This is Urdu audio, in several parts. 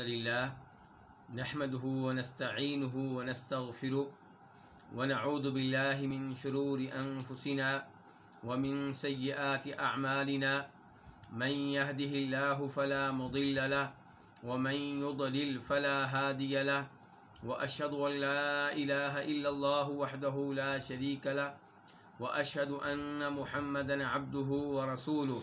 الحمد لله نحمده ونستعينه ونستغفره ونعوذ بالله من شرور أنفسنا ومن سيئات أعمالنا من يهده الله فلا مضل له ومن يضلل فلا هادي له وأشهد أن لا إله إلا الله وحده لا شريك له وأشهد أن محمدا عبده ورسوله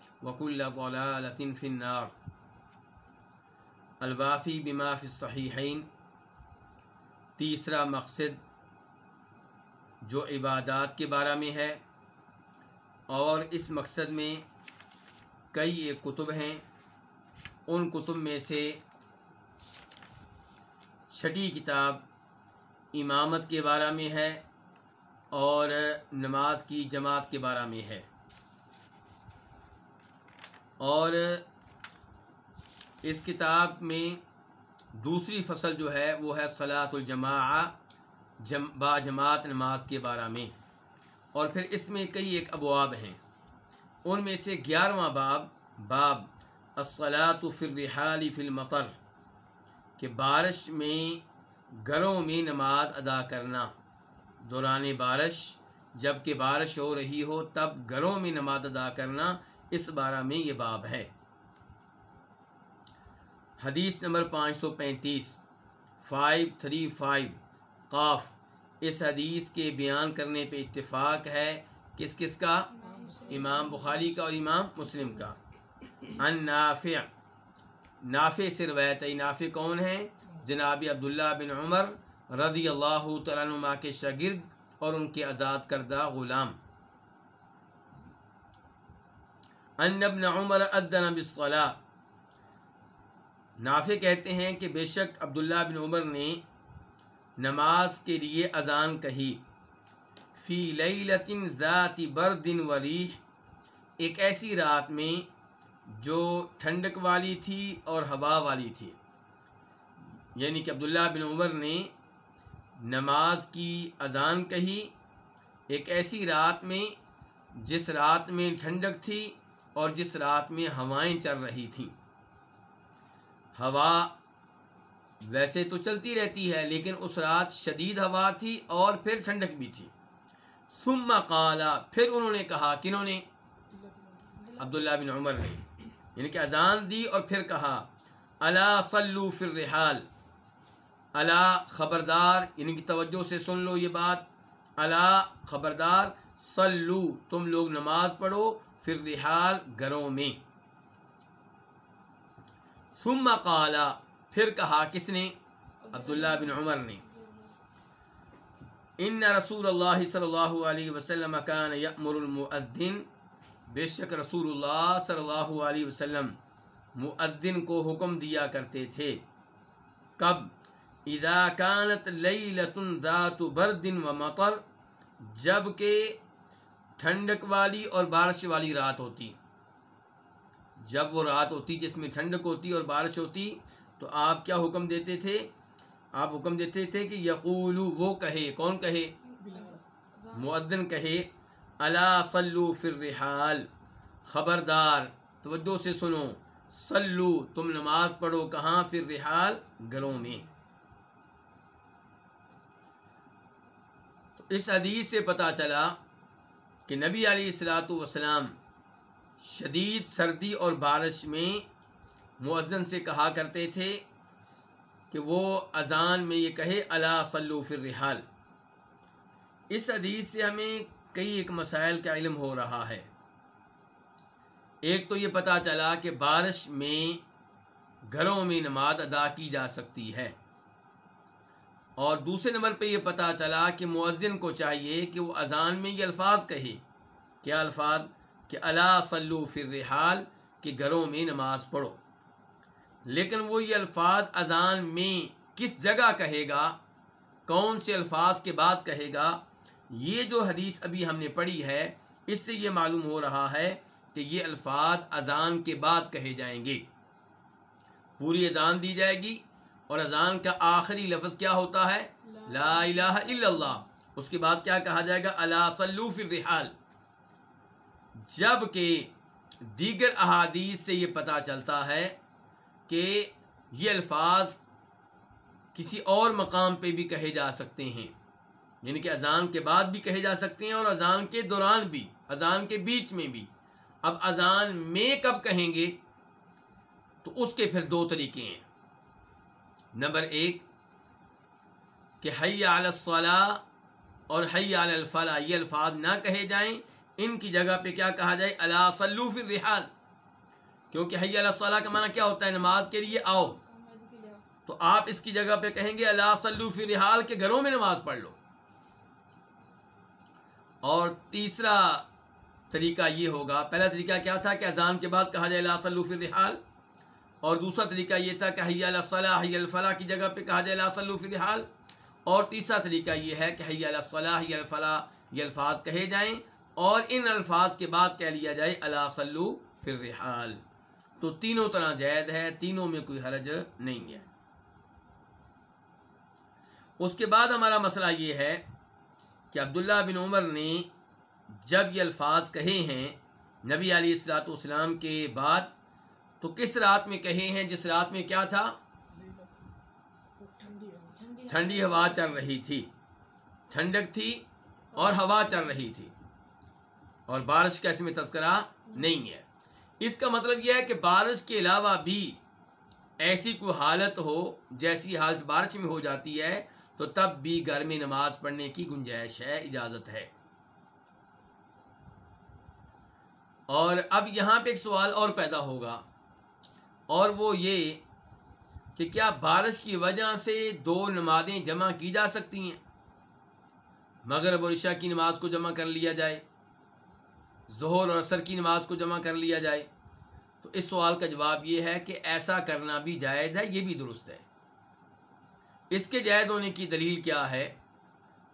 وكل ضلالة في النار. الوافی بما فی الصحیحین تیسرا مقصد جو عبادات کے بارے میں ہے، اور اس مقصد میں کئی ایک کتب ہیں۔ ان کتب میں سے چھٹی کتاب امامت کے بارے میں ہے، اور نماز کی جماعت کے بارے میں ہے۔ اور اس کتاب میں دوسری فصل جو ہے وہ ہے صلاۃ الجماع جم، با جماعت نماز کے بارے میں۔ اور پھر اس میں کئی ایک ابواب ہیں۔ ان میں سے گیارہواں باب باب الصلاۃ فی الرحال فی المطر، کہ بارش میں گھروں میں نماز ادا کرنا۔ دوران بارش، جبکہ بارش ہو رہی ہو تب گھروں میں نماز ادا کرنا۔ اس بارہ میں یہ باب ہے۔ حدیث نمبر پانچ سو پینتیس، فائیو تھری فائیو، قاف۔ اس حدیث کے بیان کرنے پہ اتفاق ہے کس کس کا؟ امام بخاری کا اور امام مسلم کا۔ ان نافع۔ نافع سے روایت نافع کون ہیں جناب عبداللہ بن عمر رضی اللہ تعالیٰ نما کے شاگرد اور ان کے آزاد کردہ غلام۔ ان ابن عمر ادن بالصلاة۔ نافع کہتے ہیں کہ بے شک عبداللہ بن عمر نے نماز کے لیے اذان کہی۔ فی لیلت ذات برد وریح۔ ایک ایسی رات میں جو ٹھنڈک والی تھی اور ہوا والی تھی۔ یعنی کہ عبداللہ بن عمر نے نماز کی اذان کہی۔ ایک ایسی رات میں جس رات میں ٹھنڈک تھی اور جس رات میں ہوائیں چل رہی تھیں۔ ہوا ویسے تو چلتی رہتی ہے، لیکن اس رات شدید ہوا تھی اور پھر ٹھنڈک بھی تھی۔ ثم قالا، پھر انہوں نے کہا، کنہوں نے؟ عبداللہ بن عمر نے۔ یعنی کہ اذان دی اور پھر کہا اللہ صلو فی الرحال۔ اللہ خبردار یعنی کہ توجہ سے سن لو یہ بات۔ اللہ خبردار صلو تم لوگ نماز پڑھو فر رحال گھروں میں۔ ثم قالا پھر کہا، کس نے؟ عبداللہ بن عمر نے۔ ان رسول اللہ صلی اللہ علیہ وسلم کان یأمر المؤذن۔ بے شک رسول اللہ صلی اللہ علیہ وسلم مؤذن کو حکم دیا کرتے تھے۔ کب؟ اذا كانت لیلت ذات برد و مطر، جبکہ ٹھنڈک والی اور بارش والی رات ہوتی۔ جب وہ رات ہوتی جس میں ٹھنڈک ہوتی اور بارش ہوتی تو آپ کیا حکم دیتے تھے؟ آپ حکم دیتے تھے کہ یقول وہ کہے، کون کہے؟ معدن کہے اللہ صلو فر رحال خبردار، توجہ سے سنو سلو تم نماز پڑھو کہاں فر رحال گھروں میں۔ تو اس حدیث سے پتہ چلا کہ نبی علیہ السلاۃ والسلام شدید سردی اور بارش میں مؤذن سے کہا کرتے تھے کہ وہ اذان میں یہ کہے اللہ صلو الرحال. اس حدیث سے ہمیں کئی ایک مسائل کا علم ہو رہا ہے۔ ایک تو یہ پتہ چلا کہ بارش میں گھروں میں نماز ادا کی جا سکتی ہے۔ اور دوسرے نمبر پہ یہ پتہ چلا کہ مؤذن کو چاہیے کہ وہ اذان میں یہ الفاظ کہے۔ کیا الفاظ؟ کہ اللہ صلو فی الرحال، کہ گھروں میں نماز پڑھو۔ لیکن وہ یہ الفاظ اذان میں کس جگہ کہے گا؟ کون سے الفاظ کے بعد کہے گا؟ یہ جو حدیث ابھی ہم نے پڑھی ہے، اس سے یہ معلوم ہو رہا ہے کہ یہ الفاظ اذان کے بعد کہے جائیں گے۔ پوری اذان دی جائے گی اور اذان کا آخری لفظ کیا ہوتا ہے؟ لا الہ الا اللہ۔ اس کے بعد کیا کہا جائے گا؟ اللہ فی الرحال۔ جبکہ دیگر احادیث سے یہ پتہ چلتا ہے کہ یہ الفاظ کسی اور مقام پہ بھی کہے جا سکتے ہیں۔ یعنی کہ اذان کے بعد بھی کہے جا سکتے ہیں اور اذان کے دوران بھی، اذان کے بیچ میں بھی۔ اب اذان میں کب کہیں گے؟ تو اس کے پھر دو طریقے ہیں۔ نمبر ایک کہ حی علی الصلاح اور حی علی الفلاح، یہ الفاظ نہ کہے جائیں۔ ان کی جگہ پہ کیا کہا جائے؟ اللہ صلو فی الرحال۔ کیونکہ حی علی الصلاح کا معنی کیا ہوتا ہے؟ نماز کے لیے آؤ۔ تو آپ اس کی جگہ پہ کہیں گے اللہ صلو فی الرحال کے گھروں میں نماز پڑھ لو۔ اور تیسرا طریقہ یہ ہوگا، پہلا طریقہ کیا تھا کہ اذان کے بعد کہا جائے اللہ صلو فی الرحال؟ اور دوسرا طریقہ یہ تھا کہ حی علی الصلاح، حی الفلاح کی جگہ پہ کہا جائے اللہ صلو فی الرحال اور تیسرا طریقہ یہ ہے کہ حی علی الصلاح، حی الفلاح، یہ الفاظ کہے جائیں اور ان الفاظ کے بعد کہہ لیا جائے اللہ صلو فی الرحال۔ تو تینوں طرح جائد ہے، تینوں میں کوئی حرج نہیں ہے۔ اس کے بعد ہمارا مسئلہ یہ ہے کہ عبداللہ بن عمر نے جب یہ الفاظ کہے ہیں، نبی علی السلاۃ والسلام کے بعد تو کس رات میں کہے ہیں؟ جس رات میں کیا تھا؟ ٹھنڈی ہوا چل رہی تھی۔ ٹھنڈک تھی اور ہوا چل رہی تھی۔ اور بارش کا اس میں تذکرہ نہیں ہے۔ اس کا مطلب یہ ہے کہ بارش کے علاوہ بھی ایسی کوئی حالت ہو، جیسی حالت بارش میں ہو جاتی ہے، تو تب بھی گھر میں نماز پڑھنے کی گنجائش ہے، اجازت ہے۔ اور اب یہاں پہ ایک سوال اور پیدا ہوگا۔ اور وہ یہ کہ کیا بارش کی وجہ سے دو نمازیں جمع کی جا سکتی ہیں؟ مغرب اور عشاء کی نماز کو جمع کر لیا جائے، ظہر اور عصر کی نماز کو جمع کر لیا جائے۔ تو اس سوال کا جواب یہ ہے کہ ایسا کرنا بھی جائز ہے، یہ بھی درست ہے۔ اس کے جائز ہونے کی دلیل کیا ہے؟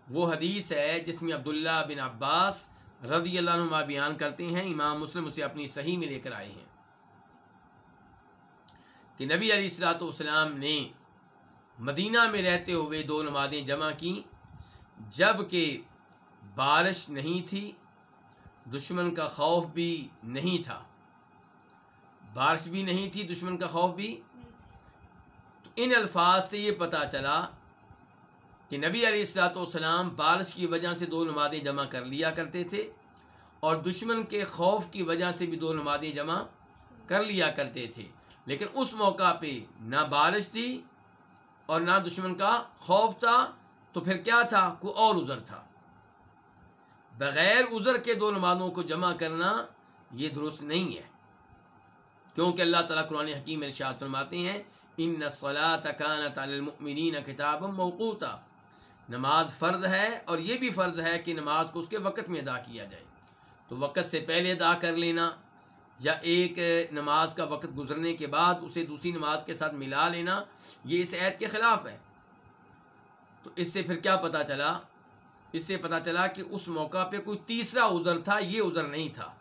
وہ حدیث ہے جس میں عبداللہ بن عباس رضی اللہ عنہ بیان کرتے ہیں، امام مسلم اسے اپنی صحیح میں لے کر آئے ہیں۔ کہ نبی علیہ السلاۃ والسلام نے مدینہ میں رہتے ہوئے دو نمازیں جمع کیں۔ جبکہ بارش نہیں تھی، دشمن کا خوف بھی نہیں تھا۔ بارش بھی نہیں تھی، دشمن کا خوف بھی تو ان الفاظ سے یہ پتہ چلا کہ نبی علیہ السلاۃ والسلام بارش کی وجہ سے دو نمازیں جمع کر لیا کرتے تھے اور دشمن کے خوف کی وجہ سے بھی دو نمازیں جمع کر لیا کرتے تھے۔ لیکن اس موقع پہ نہ بارش تھی اور نہ دشمن کا خوف تھا، تو پھر کیا تھا؟ کوئی اور عذر تھا۔ بغیر عذر کے دو نمازوں کو جمع کرنا یہ درست نہیں ہے۔ کیونکہ اللہ تعالیٰ قرآن حکیم ارشاد فرماتے ہیں ان نسلا تکانت المؤمنین کتاب موقوتا۔ نماز فرض ہے اور یہ بھی فرض ہے کہ نماز کو اس کے وقت میں ادا کیا جائے۔ تو وقت سے پہلے ادا کر لینا۔ یا ایک نماز کا وقت گزرنے کے بعد اسے دوسری نماز کے ساتھ ملا لینا، یہ اس عید کے خلاف ہے۔ تو اس سے پھر کیا پتہ چلا؟ اس سے پتہ چلا کہ اس موقع پہ کوئی تیسرا عذر تھا، یہ عذر نہیں تھا۔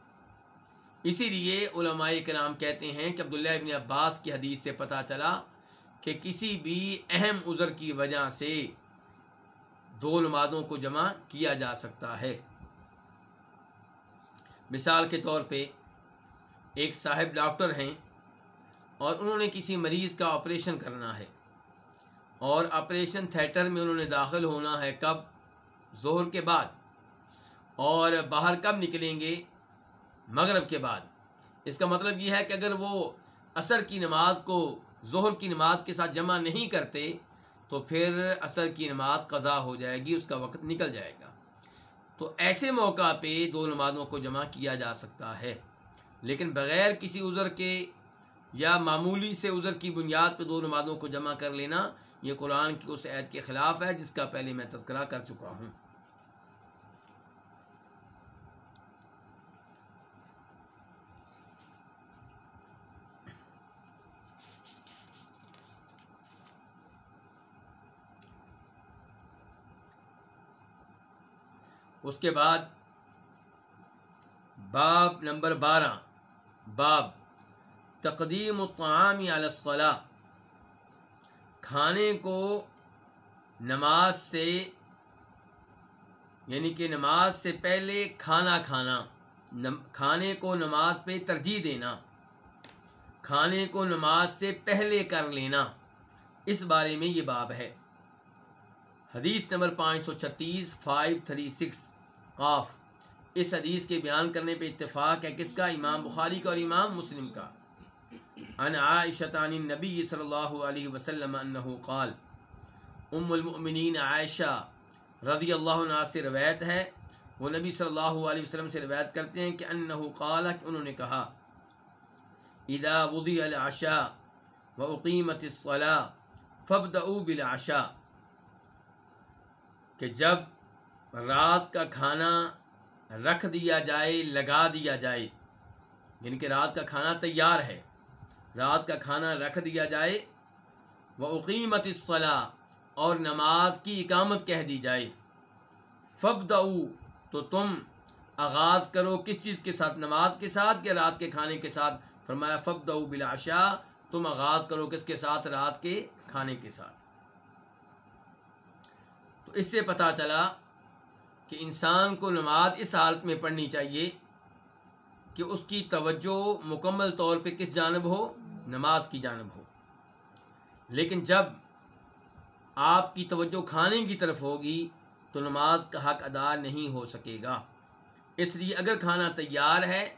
اسی لیے علماء کرام کہتے ہیں کہ عبداللہ ابن عباس کی حدیث سے پتہ چلا کہ کسی بھی اہم عذر کی وجہ سے دو نمازوں کو جمع کیا جا سکتا ہے۔ مثال کے طور پہ ایک صاحب ڈاکٹر ہیں اور انہوں نے کسی مریض کا آپریشن کرنا ہے اور آپریشن تھیٹر میں انہوں نے داخل ہونا ہے کب؟ زہر کے بعد۔ اور باہر کب نکلیں گے؟ مغرب کے بعد۔ اس کا مطلب یہ ہے کہ اگر وہ عصر کی نماز کو ظہر کی نماز کے ساتھ جمع نہیں کرتے تو پھر عصر کی نماز قضا ہو جائے گی، اس کا وقت نکل جائے گا۔ تو ایسے موقع پہ دو نمازوں کو جمع کیا جا سکتا ہے۔ لیکن بغیر کسی عذر کے یا معمولی سے عذر کی بنیاد پہ دو نمازوں کو جمع کر لینا، یہ قرآن کی اس عید کے خلاف ہے جس کا پہلے میں تذکرہ کر چکا ہوں۔ اس کے بعد باب نمبر بارہ۔ باب، تقدیم الطعام علی الصلاح کھانے کو نماز سے یعنی کہ نماز سے پہلے کھانا کھانا کھانے کو نماز پہ ترجیح دینا، کھانے کو نماز سے پہلے کر لینا، اس بارے میں یہ باب ہے۔ حدیث نمبر پانچ سو چھتیس فائیو تھری سکس، قاف۔ اس حدیث کے بیان کرنے پہ اتفاق ہے کس کا؟ امام بخاری کا اور امام مسلم کا۔ ان عائشہ عن النبی صلی اللہ علیہ وسلم انہو قال، ام المؤمنین عائشہ رضی اللہ عنہ سے روایت ہے، وہ نبی صلی اللہ علیہ وسلم سے روایت کرتے ہیں کہ انہو قال کہ انہوں نے کہا، اذا وضی العشاء و اقیمت الصلاة فابدعوا بالعشاء کہ جب رات کا کھانا رکھ دیا جائے، لگا دیا جائے۔ یعنی کہ رات کا کھانا تیار ہے۔ رات کا کھانا رکھ دیا جائے۔ وہ عقیمت اصلاح اور نماز کی اقامت کہہ دی جائے۔ فب تو تم آغاز کرو کس چیز کے ساتھ؟ نماز کے ساتھ یا رات کے کھانے کے ساتھ؟ فرمایا فب دعو بلاشا تم آغاز کرو کس کے ساتھ؟ رات کے کھانے کے ساتھ۔ تو اس سے پتہ چلا کہ انسان کو نماز اس حالت میں پڑھنی چاہیے کہ اس کی توجہ مکمل طور پہ کس جانب ہو؟ نماز کی جانب ہو۔ لیکن جب آپ کی توجہ کھانے کی طرف ہوگی تو نماز کا حق ادا نہیں ہو سکے گا۔ اس لیے اگر کھانا تیار ہے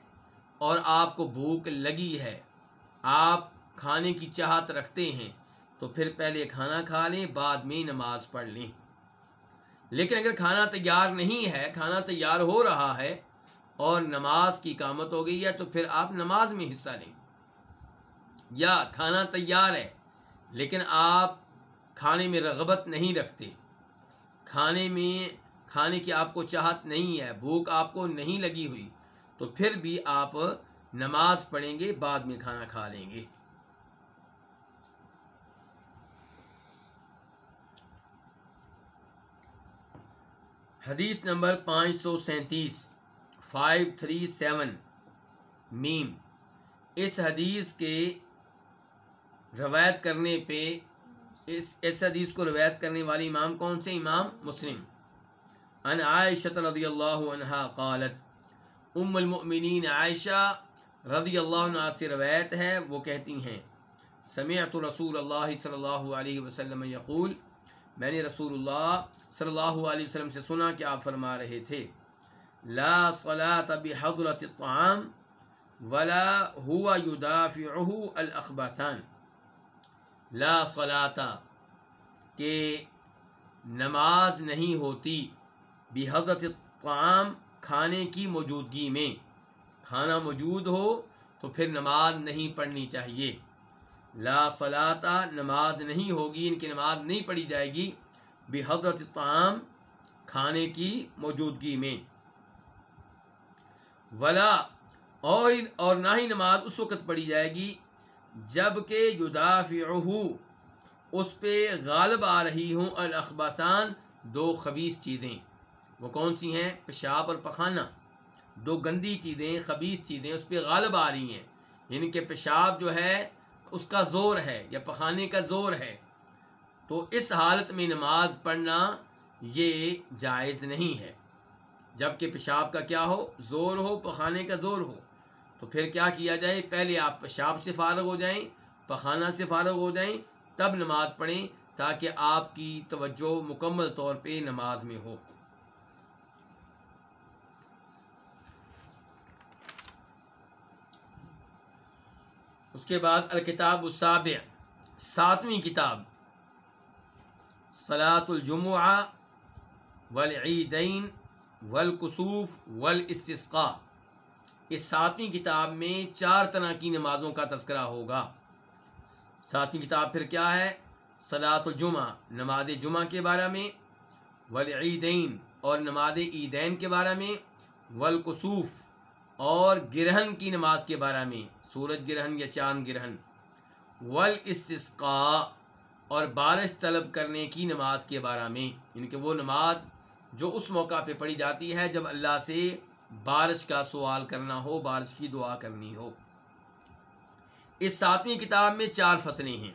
اور آپ کو بھوک لگی ہے، آپ کھانے کی چاہت رکھتے ہیں، تو پھر پہلے کھانا کھا لیں، بعد میں نماز پڑھ لیں۔ لیکن اگر کھانا تیار نہیں ہے، کھانا تیار ہو رہا ہے اور نماز کی کامت ہو گئی ہے، تو پھر آپ نماز میں حصہ لیں۔ یا کھانا تیار ہے، لیکن آپ کھانے میں رغبت نہیں رکھتے۔ کھانے میں، کھانے کی آپ کو چاہت نہیں ہے، بھوک آپ کو نہیں لگی ہوئی، تو پھر بھی آپ نماز پڑھیں گے، بعد میں کھانا کھا لیں گے۔ حدیث نمبر پانچ سو سینتیس فائیو تھری سیون میم۔ اس حدیث کے روایت کرنے پہ، اس اس حدیث کو روایت کرنے والی امام کون سے؟ امام مسلم۔ ان عائشہ رضی اللہ عنہ قالت، ام المؤمنین عائشہ رضی اللہ عنہ سے روایت ہے، وہ کہتی ہیں، سمعت رسول اللہ صلی اللہ علیہ وسلم یقول میں نے رسول اللہ صلی اللہ علیہ وسلم سے سنا کہ آپ فرما رہے تھے، لا صلاة بحضرت الطعام ولا هو يدافعه الاخبثان لا صلاتا کہ نماز نہیں ہوتی بھی حضرت کھانے کی موجودگی میں، کھانا موجود ہو تو پھر نماز نہیں پڑھنی چاہیے۔ لا صلاتا نماز نہیں ہوگی، ان کی نماز نہیں پڑھی جائے گی بھی حضرت قام کھانے کی موجودگی میں۔ ولا، اور اور نہ ہی نماز اس وقت پڑھی جائے گی جبکہ یدافعہ اس پہ غالب آ رہی ہوں الاخباسان دو خبیص چیزیں۔ وہ کون سی ہیں؟ پیشاب اور پخانہ۔ دو گندی چیزیں خبیص چیزیں اس پہ غالب آ رہی ہیں۔ یعنی کہ پیشاب جو ہے اس کا زور ہے یا پخانے کا زور ہے، تو اس حالت میں نماز پڑھنا یہ جائز نہیں ہے۔ جبکہ پیشاب کا کیا ہو؟ زور ہو، پخانے کا زور ہو۔ تو پھر کیا کیا جائے؟ پہلے آپ پیشاب سے فارغ ہو جائیں، پخانہ سے فارغ ہو جائیں، تب نماز پڑھیں تاکہ آپ کی توجہ مکمل طور پہ نماز میں ہو۔ اس کے بعد الکتاب الصابع ساتویں کتاب صلاۃ الجمعہ والعیدین والکسوف والاستسقاء۔ اس ساتویں کتاب میں چار طرح کی نمازوں کا تذکرہ ہوگا۔ ساتویں کتاب پھر کیا ہے؟ صلاۃ الجمعہ، نماز جمعہ کے بارے میں، والعیدین اور نماز عیدین کے بارے میں، والکسوف اور گرہن کی نماز کے بارے میں۔ سورج گرہن یا چاند گرہن۔ والاستسقاء اور بارش طلب کرنے کی نماز کے بارے میں۔ ان یعنی کہ وہ نماز جو اس موقع پہ پڑھی جاتی ہے جب اللہ سے بارش کا سوال کرنا ہو، بارش کی دعا کرنی ہو۔ اس ساتویں کتاب میں چار فصلیں ہیں۔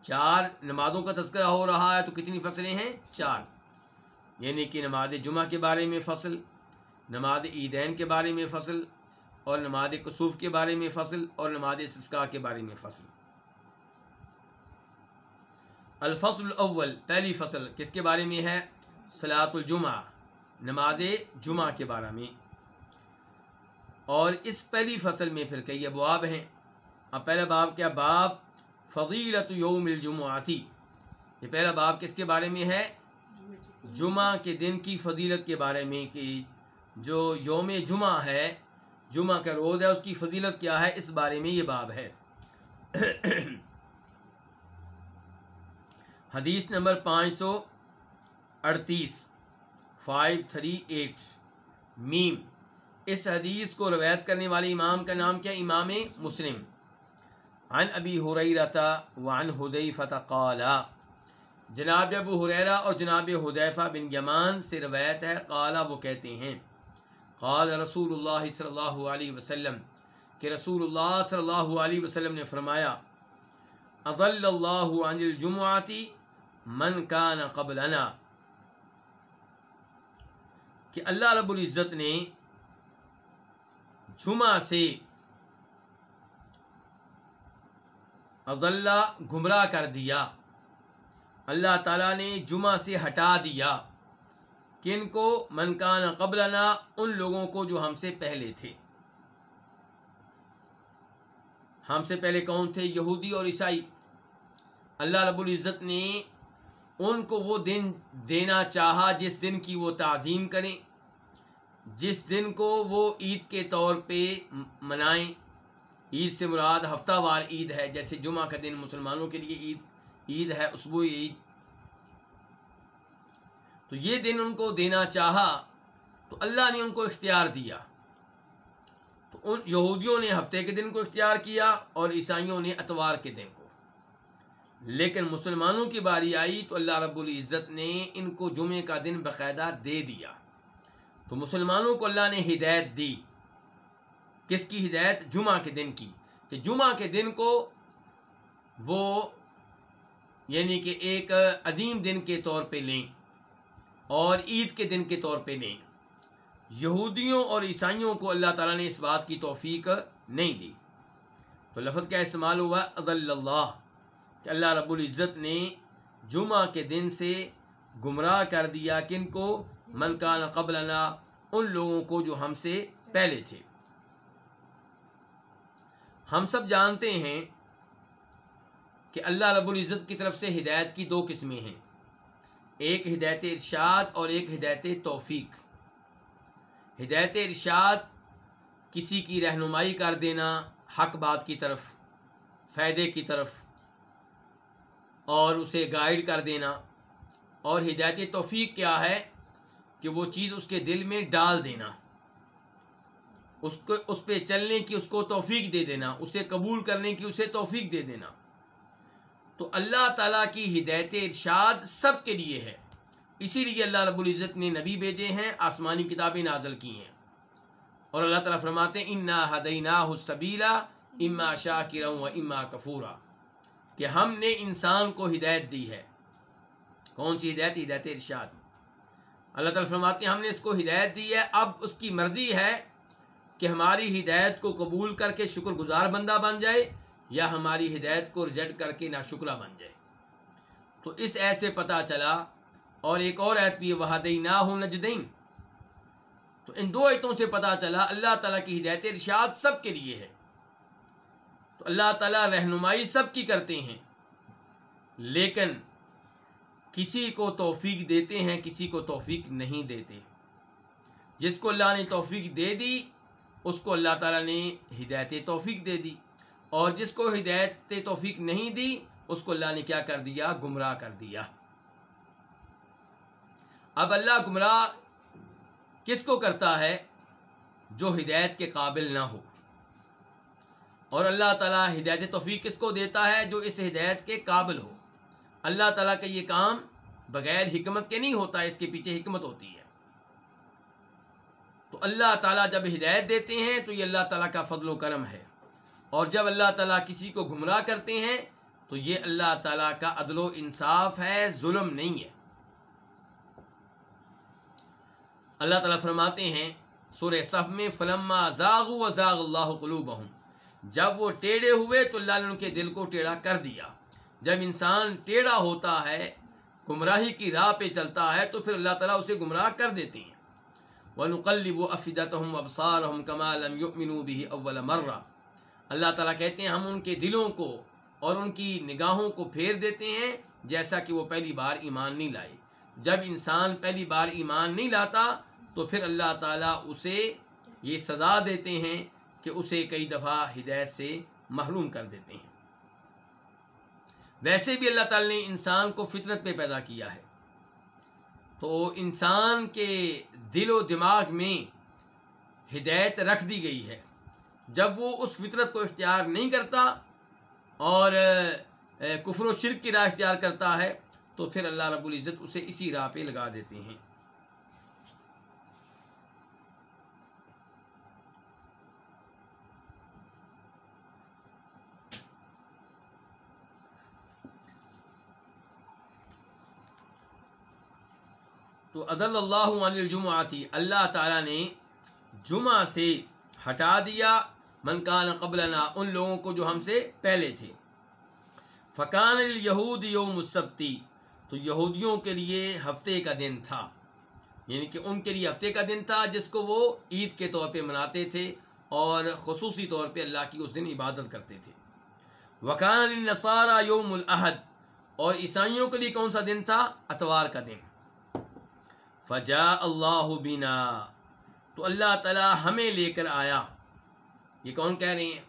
چار نمازوں کا تذکرہ ہو رہا ہے تو کتنی فصلیں ہیں؟ چار۔ یعنی کہ نماز جمعہ کے بارے میں فصل، نماز عیدین کے بارے میں فصل اور نماز کسوف کے بارے میں فصل اور نماز سسکا کے بارے میں فصل۔ الفصل الاول، پہلی فصل کس کے بارے میں ہے؟ سلاۃ الجمعہ نماز جمعہ کے بارے میں۔ اور اس پہلی فصل میں پھر کئی ابواب ہیں۔ اب پہلا باب کیا؟ باب فضیلت یوم الجمعاتی یہ پہلا باب کس کے بارے میں ہے؟ جمعہ کے دن کی فضیلت کے بارے میں، کہ جو یوم جمعہ ہے جمعہ کا روز ہے، اس کی فضیلت کیا ہے؟ اس بارے میں یہ باب ہے۔ حدیث نمبر پانچ سو اڑتیس فائیو تھری ایٹ، میم۔ اس حدیث کو روایت کرنے والے امام کا نام کیا؟ امام مسلم۔ عن ابی حریرتا وعن حدیفت قالا جناب ابو حریرہ اور جناب حدیفہ بن یمان سے روایت ہے قالا وہ کہتے ہیں قال رسول اللہ صلی اللہ علیہ وسلم کہ رسول اللہ صلی اللہ علیہ وسلم نے فرمایا، اضل اللہ عن الجمعاتی من کان قبلنا. کہ اللہ رب العزت نے جمعہ سے اضلہ گمراہ کر دیا، اللہ تعالیٰ نے جمعہ سے ہٹا دیا۔ کن کو منکان قبلنا، ان لوگوں کو جو ہم سے پہلے تھے۔ ہم سے پہلے کون تھے؟ یہودی اور عیسائی۔ اللہ رب العزت نے ان کو وہ دن دینا چاہا جس دن کی وہ تعظیم کریں، جس دن کو وہ عید کے طور پہ منائیں۔ عید سے مراد ہفتہ وار عید ہے، جیسے جمعہ کا دن مسلمانوں کے لیے عید عید ہے اسبو عید۔ تو یہ دن ان کو دینا چاہا، تو اللہ نے ان کو اختیار دیا۔ تو ان یہودیوں نے ہفتے کے دن کو اختیار کیا اور عیسائیوں نے اتوار کے دن کو۔ لیکن مسلمانوں کی باری آئی تو اللہ رب العزت نے ان کو جمعے کا دن باقاعدہ دے دیا۔ تو مسلمانوں کو اللہ نے ہدایت دی۔ کس کی ہدایت؟ جمعہ کے دن کی۔ کہ جمعہ کے دن کو وہ یعنی کہ ایک عظیم دن کے طور پہ لیں۔ اور عید کے دن کے طور پہ لیں یہودیوں اور عیسائیوں کو اللہ تعالیٰ نے اس بات کی توفیق نہیں دی۔ تو لفظ کا استعمال ہوا عدل اللہ، کہ اللہ رب العزت نے جمعہ کے دن سے گمراہ کر دیا کن کو؟ منکان قبل ان لوگوں کو جو ہم سے پہلے تھے۔ ہم سب جانتے ہیں کہ اللہ رب العزت کی طرف سے ہدایت کی دو قسمیں ہیں۔ ایک ہدایت ارشاد اور ایک ہدایت توفیق۔ ہدایت ارشاد کسی کی رہنمائی کر دینا حق بات کی طرف، فائدے کی طرف، اور اسے گائیڈ کر دینا۔ اور ہدایت توفیق کیا ہے؟ کہ وہ چیز اس کے دل میں ڈال دینا۔ اس کو، اس پہ چلنے کی اس کو توفیق دے دینا۔ اسے قبول کرنے کی اسے توفیق دے دینا۔ تو اللہ تعالیٰ کی ہدایت ارشاد سب کے لیے ہے۔ اسی لیے اللہ رب العزت نے نبی بھیجے ہیں، آسمانی کتابیں نازل کی ہیں۔ اور اللہ تعالیٰ فرماتے ہیں، انا حدینہ حسبیلا اما شاہ و اما کفورا۔ کہ ہم نے انسان کو ہدایت دی ہے۔ کون سی ہدایت؟ ہدایت ارشاد۔ اللہ تعالیٰ فرماتے ہیں، ہم نے اس کو ہدایت دی ہے۔ اب اس کی مرضی ہے کہ ہماری ہدایت کو قبول کر کے شکر گزار بندہ بن جائے۔ یا ہماری ہدایت کو ریجیکٹ کر کے ناشکرہ بن جائے۔ تو اس ایسے پتہ چلا، اور ایک اور ایت بھی وہادئی نہ ہو نجدین تو ان دو ایتوں سے پتہ چلا، اللہ تعالیٰ کی ہدایت ارشاد سب کے لیے ہے۔ تو اللہ تعالیٰ رہنمائی سب کی کرتے ہیں، لیکن کسی کو توفیق دیتے ہیں، کسی کو توفیق نہیں دیتے۔ جس کو اللہ نے توفیق دے دی، اس کو اللہ تعالیٰ نے ہدایت توفیق دے دی۔ اور جس کو ہدایت توفیق نہیں دی، اس کو اللہ نے کیا کر دیا؟ گمراہ کر دیا۔ اب اللہ گمراہ کس کو کرتا ہے؟ جو ہدایت کے قابل نہ ہو۔ اور اللہ تعالیٰ ہدایت توفیق کس کو دیتا ہے؟ جو اس ہدایت کے قابل ہو۔ اللہ تعالیٰ کا یہ کام بغیر حکمت کے نہیں ہوتا، اس کے پیچھے حکمت ہوتی ہے۔ تو اللہ تعالیٰ جب ہدایت دیتے ہیں، تو یہ اللہ تعالیٰ کا فضل و کرم ہے۔ اور جب اللہ تعالیٰ کسی کو گمراہ کرتے ہیں، تو یہ اللہ تعالیٰ کا عدل و انصاف ہے، ظلم نہیں ہے۔ اللہ تعالیٰ فرماتے ہیں، سورہ صف میں، فلما زاغ و زاغ اللہ قلوب جب وہ ٹیڑھے ہوئے، تو اللہ نے ان کے دل کو ٹیڑھا کر دیا۔ جب انسان ٹیڑھا ہوتا ہے، گمراہی کی راہ پہ چلتا ہے، تو پھر اللہ تعالیٰ اسے گمراہ کر دیتے ہیں۔ وہ نقلب و افیدت ہم ابسار ہم بھی اول مرہ اللہ تعالیٰ کہتے ہیں ہم ان کے دلوں کو اور ان کی نگاہوں کو پھیر دیتے ہیں جیسا کہ وہ پہلی بار ایمان نہیں لائے۔ جب انسان پہلی بار ایمان نہیں لاتا تو پھر اللہ تعالیٰ اسے یہ سزا دیتے ہیں کہ اسے کئی دفعہ ہدایت سے محروم کر دیتے ہیں۔ ویسے بھی اللہ تعالیٰ نے انسان کو فطرت پہ پیدا کیا ہے۔ تو انسان کے دل و دماغ میں ہدایت رکھ دی گئی ہے۔ جب وہ اس فطرت کو اختیار نہیں کرتا اور کفر و شرک کی راہ اختیار کرتا ہے، تو پھر اللہ رب العزت اسے اسی راہ پہ لگا دیتے ہیں۔ تو عدل اللہ عن الجمعہ تھی اللہ تعالیٰ نے جمعہ سے ہٹا دیا۔ منکان قبلنا، ان لوگوں کو جو ہم سے پہلے تھے۔ فقان الہود یوم السبتی تو یہودیوں کے لیے ہفتے کا دن تھا۔ یعنی کہ ان کے لیے ہفتے کا دن تھا جس کو وہ عید کے طور پہ مناتے تھے اور خصوصی طور پہ اللہ کی اس دن عبادت کرتے تھے۔ وقان النصارہ یوم العہد اور عیسائیوں کے لیے کون سا دن تھا؟ اتوار کا دن۔ فجا اللہ بینا تو اللہ تعالی ہمیں لے کر آیا۔ یہ کون کہہ رہے ہیں؟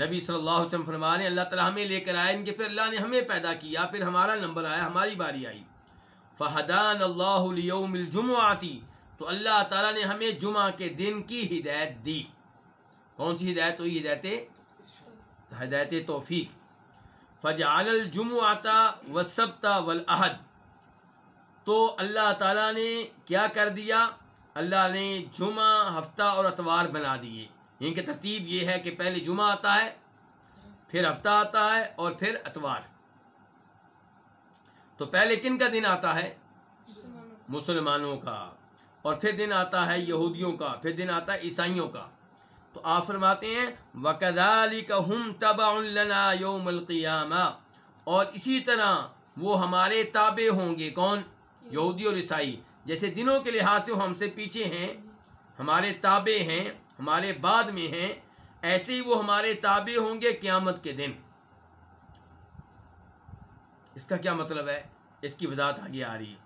نبی صلی اللہ علیہ وسلم فرما رہے ہیں، اللہ تعالیٰ ہمیں لے کر آئے، ان کے پھر اللہ نے ہمیں پیدا کیا، پھر ہمارا نمبر آیا، ہماری باری آئی۔ فہدان اللہ اليوم الجمعہ آتی تو اللہ تعالیٰ نے ہمیں جمعہ کے دن کی ہدایت دی۔ کون سی ہدایت؟ ہوئی ہدایت ہدایت توفیق۔ فجعل الجمعہ آتا و سبتا تو اللہ تعالیٰ نے کیا کر دیا؟ اللہ نے جمعہ، ہفتہ اور اتوار بنا دیے۔ یعنی ان کی ترتیب یہ ہے کہ پہلے جمعہ آتا ہے، پھر ہفتہ آتا ہے اور پھر اتوار۔ تو پہلے کن کا دن آتا ہے؟ مسلمانوں کا۔ اور پھر دن آتا ہے یہودیوں کا، پھر دن آتا ہے عیسائیوں کا۔ تو آپ فرماتے ہیں وکدالی کا ہم تبا یوم القیامہ اور اسی طرح وہ ہمارے تابع ہوں گے۔ کون؟ یہودی اور عیسائی۔ جیسے دنوں کے لحاظ سے وہ ہم سے پیچھے ہیں، ہمارے تابع ہیں، ہمارے بعد میں ہیں، ایسے ہی وہ ہمارے تابع ہوں گے قیامت کے دن۔ اس کا کیا مطلب ہے؟ اس کی وضاحت آگے آ رہی ہے۔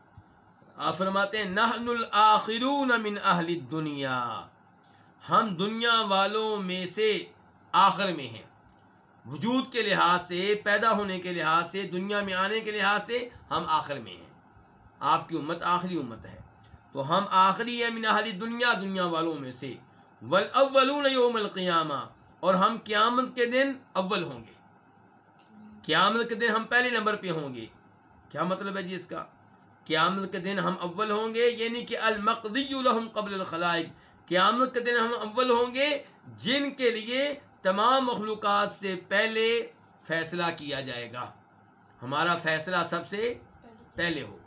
آپ فرماتے ہیں، نحن الاخرون من اہل الدنیا۔ ہم دنیا والوں میں سے آخر میں ہیں۔ وجود کے لحاظ سے، پیدا ہونے کے لحاظ سے، دنیا میں آنے کے لحاظ سے ہم آخر میں ہیں۔ آپ کی امت آخری امت ہے۔ تو ہم آخری ہے من اہل دنیا دنیا والوں میں سے۔ والاولون یوم القیامہ۔ اور ہم قیامت کے دن اول ہوں گے۔ قیامت کے دن ہم پہلے نمبر پہ ہوں گے۔ کیا مطلب ہے جی اس کا؟ قیامت کے دن ہم اول ہوں گے یعنی کہ المقدی لهم قبل الخلائق۔ قیامت کے دن ہم اول ہوں گے، جن کے لیے تمام مخلوقات سے پہلے فیصلہ کیا جائے گا۔ ہمارا فیصلہ سب سے پہلے ہوگا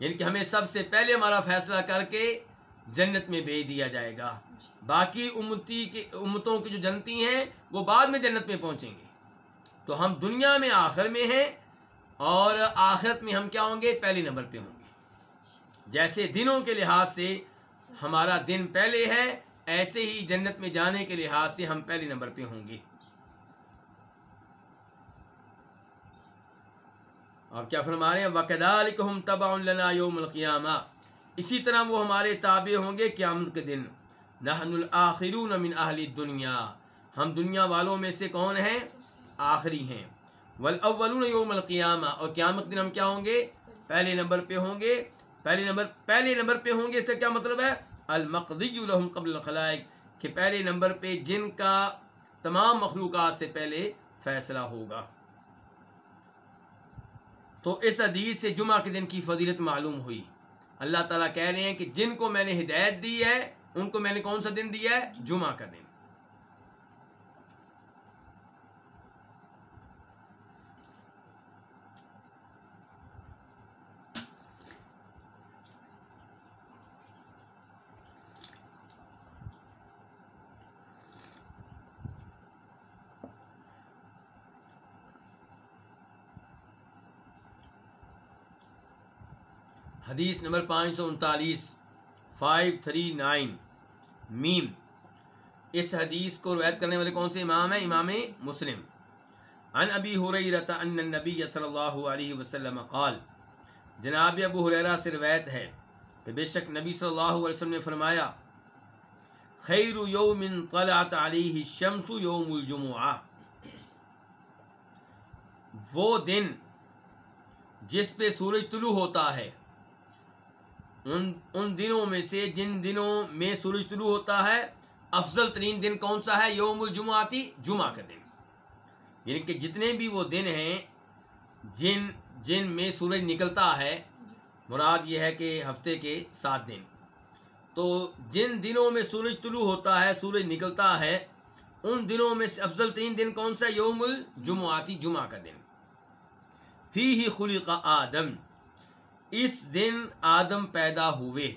یعنی کہ ہمیں سب سے پہلے ہمارا فیصلہ کر کے جنت میں بھیج دیا جائے گا۔ باقی امتی کے امتوں کی جو جنتی ہیں، وہ بعد میں جنت میں پہنچیں گے۔ تو ہم دنیا میں آخر میں ہیں اور آخرت میں ہم کیا ہوں گے؟ پہلے نمبر پہ ہوں گے۔ جیسے دنوں کے لحاظ سے ہمارا دن پہلے ہے، ایسے ہی جنت میں جانے کے لحاظ سے ہم پہلے نمبر پہ ہوں گے۔ آپ کیا فرما رہے ہیں؟ وکدالکہم تبع لنا یوم القیامہ اسی طرح وہ ہمارے تابع ہوں گے قیامت کے دن۔ نحن الاخرون من اہل الدنیا ہم دنیا والوں میں سے کون ہیں؟ آخری ہیں۔ والاولون یوم القیامہ اور قیامت دن ہم کیا ہوں گے؟ پہلے نمبر پہ ہوں گے۔ پہلے نمبر پہلے نمبر پہ ہوں گے، اس کا کیا مطلب ہے؟ المقدی لهم قبل الخلائق۔ کہ پہلے نمبر پہ جن کا تمام مخلوقات سے پہلے فیصلہ ہوگا۔ تو اس حدیث سے جمعہ کے دن کی فضیلت معلوم ہوئی۔ اللہ تعالیٰ کہہ رہے ہیں کہ جن کو میں نے ہدایت دی ہے، ان کو میں نے کون سا دن دیا ہے؟ جمعہ کا دن۔ حدیث نمبر پانچ سو انتالیس فائیو تھری نائن، میم۔ اس حدیث کو روایت کرنے والے کون سے امام ہیں؟ امام مسلم۔ ان ابی حریرت ان النبی صلی اللہ علیہ وسلم قال، جناب ابو حریرہ سے روایت ہے کہ بے شک نبی صلی اللہ علیہ وسلم نے فرمایا، خیر یوم طلعت علیہ الشمس یوم الجمعہ۔ وہ دن جس پہ سورج طلوع ہوتا ہے ان ان دنوں میں سے جن دنوں میں سورج طلوع ہوتا ہے، افضل ترین دن کون سا ہے؟ یوم الجمعاتی جمعہ کا دن۔ یعنی کہ جتنے بھی وہ دن ہیں، جن جن میں سورج نکلتا ہے، مراد یہ ہے کہ ہفتے کے سات دن۔ تو جن دنوں میں سورج طلوع ہوتا ہے، سورج نکلتا ہے، ان دنوں میں سے افضل ترین دن کون سا یوم الجمعاتی جمعہ کا دن۔ فی ہی خلق آدم۔ اس دن آدم پیدا ہوئے۔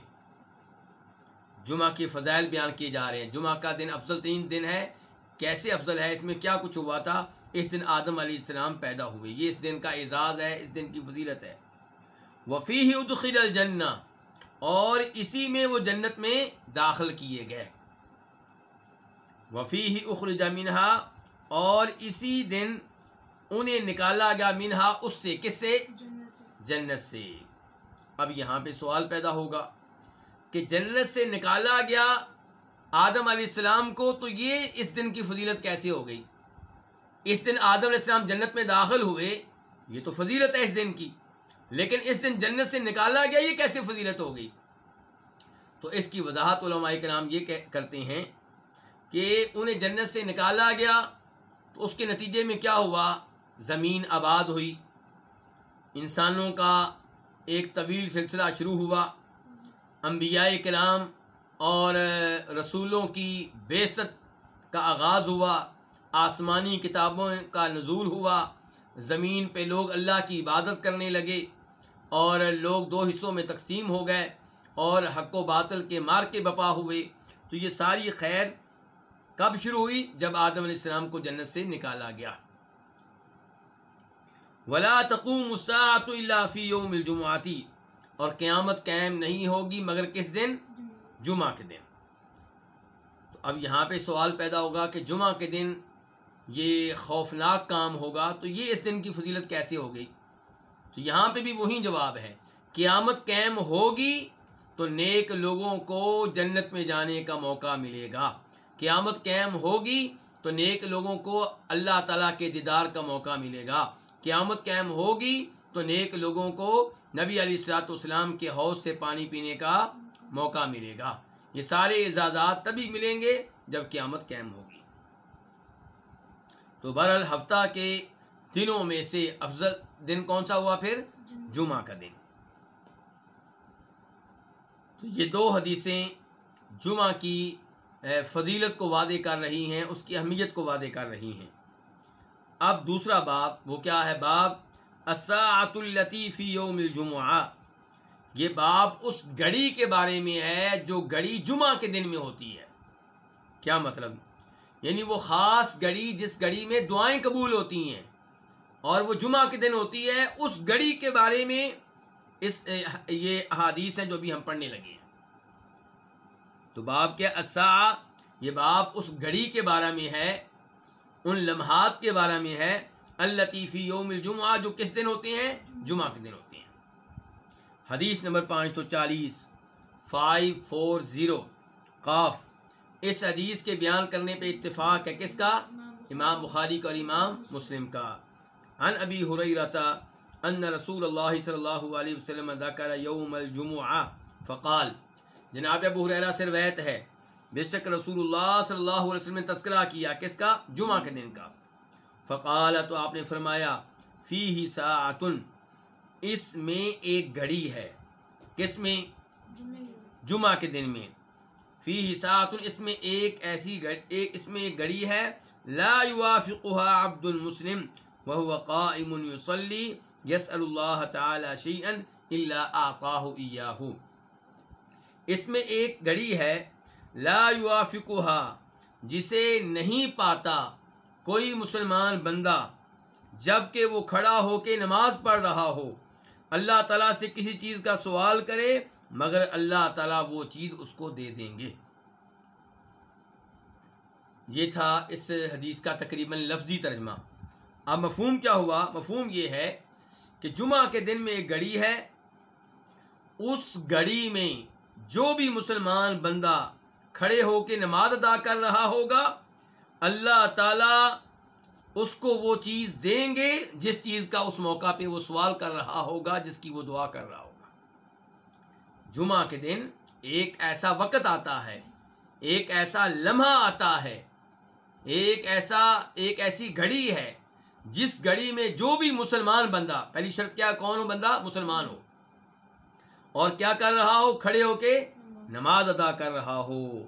جمعہ کے فضائل بیان کیے جا رہے ہیں۔ جمعہ کا دن افضل ترین دن ہے۔ کیسے افضل ہے؟ اس میں کیا کچھ ہوا تھا؟ اس دن آدم علیہ السلام پیدا ہوئے۔ یہ اس دن کا اعزاز ہے، اس دن کی فضیلت ہے۔ وفی ہی ادخل الجنہ، اور اسی میں وہ جنت میں داخل کیے گئے۔ وفی ہی اخرج منہا، اور اسی دن انہیں نکالا گیا منہا، اس سے، کس سے۔ جنت سے۔ اب یہاں پہ سوال پیدا ہوگا کہ جنت سے نکالا گیا آدم علیہ السلام کو تو یہ اس دن کی فضیلت کیسے ہو گئی؟ اس دن آدم علیہ السلام جنت میں داخل ہوئے، یہ تو فضیلت ہے اس دن کی، لیکن اس دن جنت سے نکالا گیا، یہ کیسے فضیلت ہو گئی؟ تو اس کی وضاحت علماء کے نام یہ کرتے ہیں کہ انہیں جنت سے نکالا گیا، تو اس کے نتیجے میں کیا ہوا؟ زمین آباد ہوئی، انسانوں کا ایک طویل سلسلہ شروع ہوا۔ انبیاء کلام اور رسولوں کی بیست کا آغاز ہوا۔ آسمانی کتابوں کا نزول ہوا۔ زمین پہ لوگ اللہ کی عبادت کرنے لگے اور لوگ دو حصوں میں تقسیم ہو گئے اور حق و باطل کے مار کے بپا ہوئے۔ تو یہ ساری خیر کب شروع ہوئی؟ جب آدم علیہ السلام کو جنت سے نکالا گیا۔ ولا تقوم الساعة الا في يوم الجمعاتی اور قیامت قائم نہیں ہوگی مگر کس دن؟ جمعہ کے دن. تو اب یہاں پہ سوال پیدا ہوگا کہ جمعہ کے دن یہ خوفناک کام ہوگا تو یہ اس دن کی فضیلت کیسے ہو گئی؟ تو یہاں پہ بھی وہی جواب ہے، قیامت قائم ہوگی تو نیک لوگوں کو جنت میں جانے کا موقع ملے گا۔ قیامت قائم ہوگی تو نیک لوگوں کو اللہ تعالیٰ کے دیدار کا موقع ملے گا۔ قیامت قائم ہوگی تو نیک لوگوں کو نبی علی السلاۃ والسلام کے حوض سے پانی پینے کا موقع ملے گا۔ یہ سارے اعزازات تبھی ملیں گے جب قیامت قائم ہوگی۔ تو بہرحال ہفتہ کے دنوں میں سے افضل دن کون سا ہوا پھر؟ جمعہ کا دن۔ تو یہ دو حدیثیں جمعہ کی فضیلت کو وعدے کر رہی ہیں، اس کی اہمیت کو وعدے کر رہی ہیں۔ اب دوسرا باب، وہ کیا ہے باب؟ اساعت الطیفی یوم الجمعہ یہ باب اس گھڑی کے بارے میں ہے جو گھڑی جمعہ کے دن میں ہوتی ہے۔ کیا مطلب؟ یعنی وہ خاص گھڑی جس گھڑی میں دعائیں قبول ہوتی ہیں اور وہ جمعہ کے دن ہوتی ہے، اس گھڑی کے بارے میں اس، یہ احادیث ہیں جو بھی ہم پڑھنے لگے ہیں۔ تو باب کیا؟ اسا یہ باب اس گھڑی کے بارے میں ہے ان لمحات کے بارے میں ہے الطیفی یوم الجمعہ، جو کس دن ہوتے ہیں؟ جمعہ کے دن ہوتے ہیں۔ حدیث نمبر پانچ سو چالیس فائیو فور زیرو قاف۔ اس حدیث کے بیان کرنے پہ اتفاق ہے کس کا؟ امام بخاری کا اور امام مسلم کا۔ ان ابی حریرتا ان رسول اللہ صلی اللہ علیہ وسلم ذکر یوم الجمعہ، فقال، جناب ابو حریرہ سے روایت ہے بے شک رسول اللہ صلی اللہ علیہ وسلم نے تذکرہ کیا کس کا؟ جمعہ کے دن کا۔ فقال تو آپ نے فرمایا فی ہی ساعتن، اس میں ایک گھڑی ہے۔ کس میں؟ جمعہ کے دن میں۔ فی ہی ساعتن، اس میں ایک ایسی گھڑ، ایک اس میں ایک گھڑی ہے۔ لا يوافقها عبد المسلم وهو قائم يصلي يسأل الله تعالى شيئا الا اعطاه اياه اس میں ایک گھڑی ہے لا يوافقها جسے نہیں پاتا کوئی مسلمان بندہ جبکہ وہ کھڑا ہو کے نماز پڑھ رہا ہو۔ اللہ تعالیٰ سے کسی چیز کا سوال کرے، مگر اللہ تعالیٰ وہ چیز اس کو دے دیں گے۔ یہ تھا اس حدیث کا تقریباً لفظی ترجمہ۔ اب مفہوم کیا ہوا؟ مفہوم یہ ہے کہ جمعہ کے دن میں ایک گھڑی ہے۔ اس گھڑی میں جو بھی مسلمان بندہ کھڑے ہو کے نماز ادا کر رہا ہوگا، اللہ تعالی اس کو وہ چیز دیں گے جس چیز کا اس موقع پہ وہ سوال کر رہا ہوگا، جس کی وہ دعا کر رہا ہوگا۔ جمعہ کے دن ایک ایسا وقت آتا ہے، ایک ایسا لمحہ آتا ہے، ایک ایسا، ایک ایسی گھڑی ہے، جس گھڑی میں جو بھی مسلمان بندہ، پہلی شرط کیا کون ہو بندہ؟ مسلمان ہو۔ اور کیا کر رہا ہو؟ کھڑے ہو کے نماز ادا کر رہا ہو،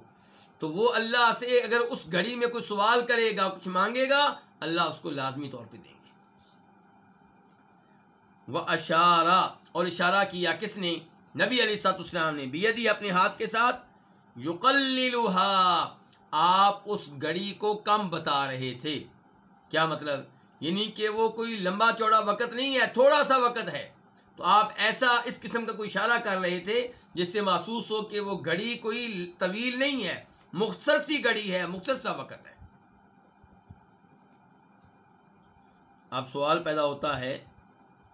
تو وہ اللہ سے اگر اس گھڑی میں کوئی سوال کرے گا، کچھ مانگے گا، اللہ اس کو لازمی طور پہ دیں گے۔ وہ اشارہ، اور اشارہ کیا کس نے؟ نبی علی سات اسلام نے۔ بیدی اپنے ہاتھ کے ساتھ، یقللوہا، آپ اس گھڑی کو کم بتا رہے تھے۔ کیا مطلب؟ یعنی کہ وہ کوئی لمبا چوڑا وقت نہیں ہے، تھوڑا سا وقت ہے۔ تو آپ ایسا اس قسم کا کوئی اشارہ کر رہے تھے جس سے محسوس ہو کہ وہ گھڑی کوئی طویل نہیں ہے، مختصر سی گھڑی ہے، مختصر سا وقت ہے۔ اب سوال پیدا ہوتا ہے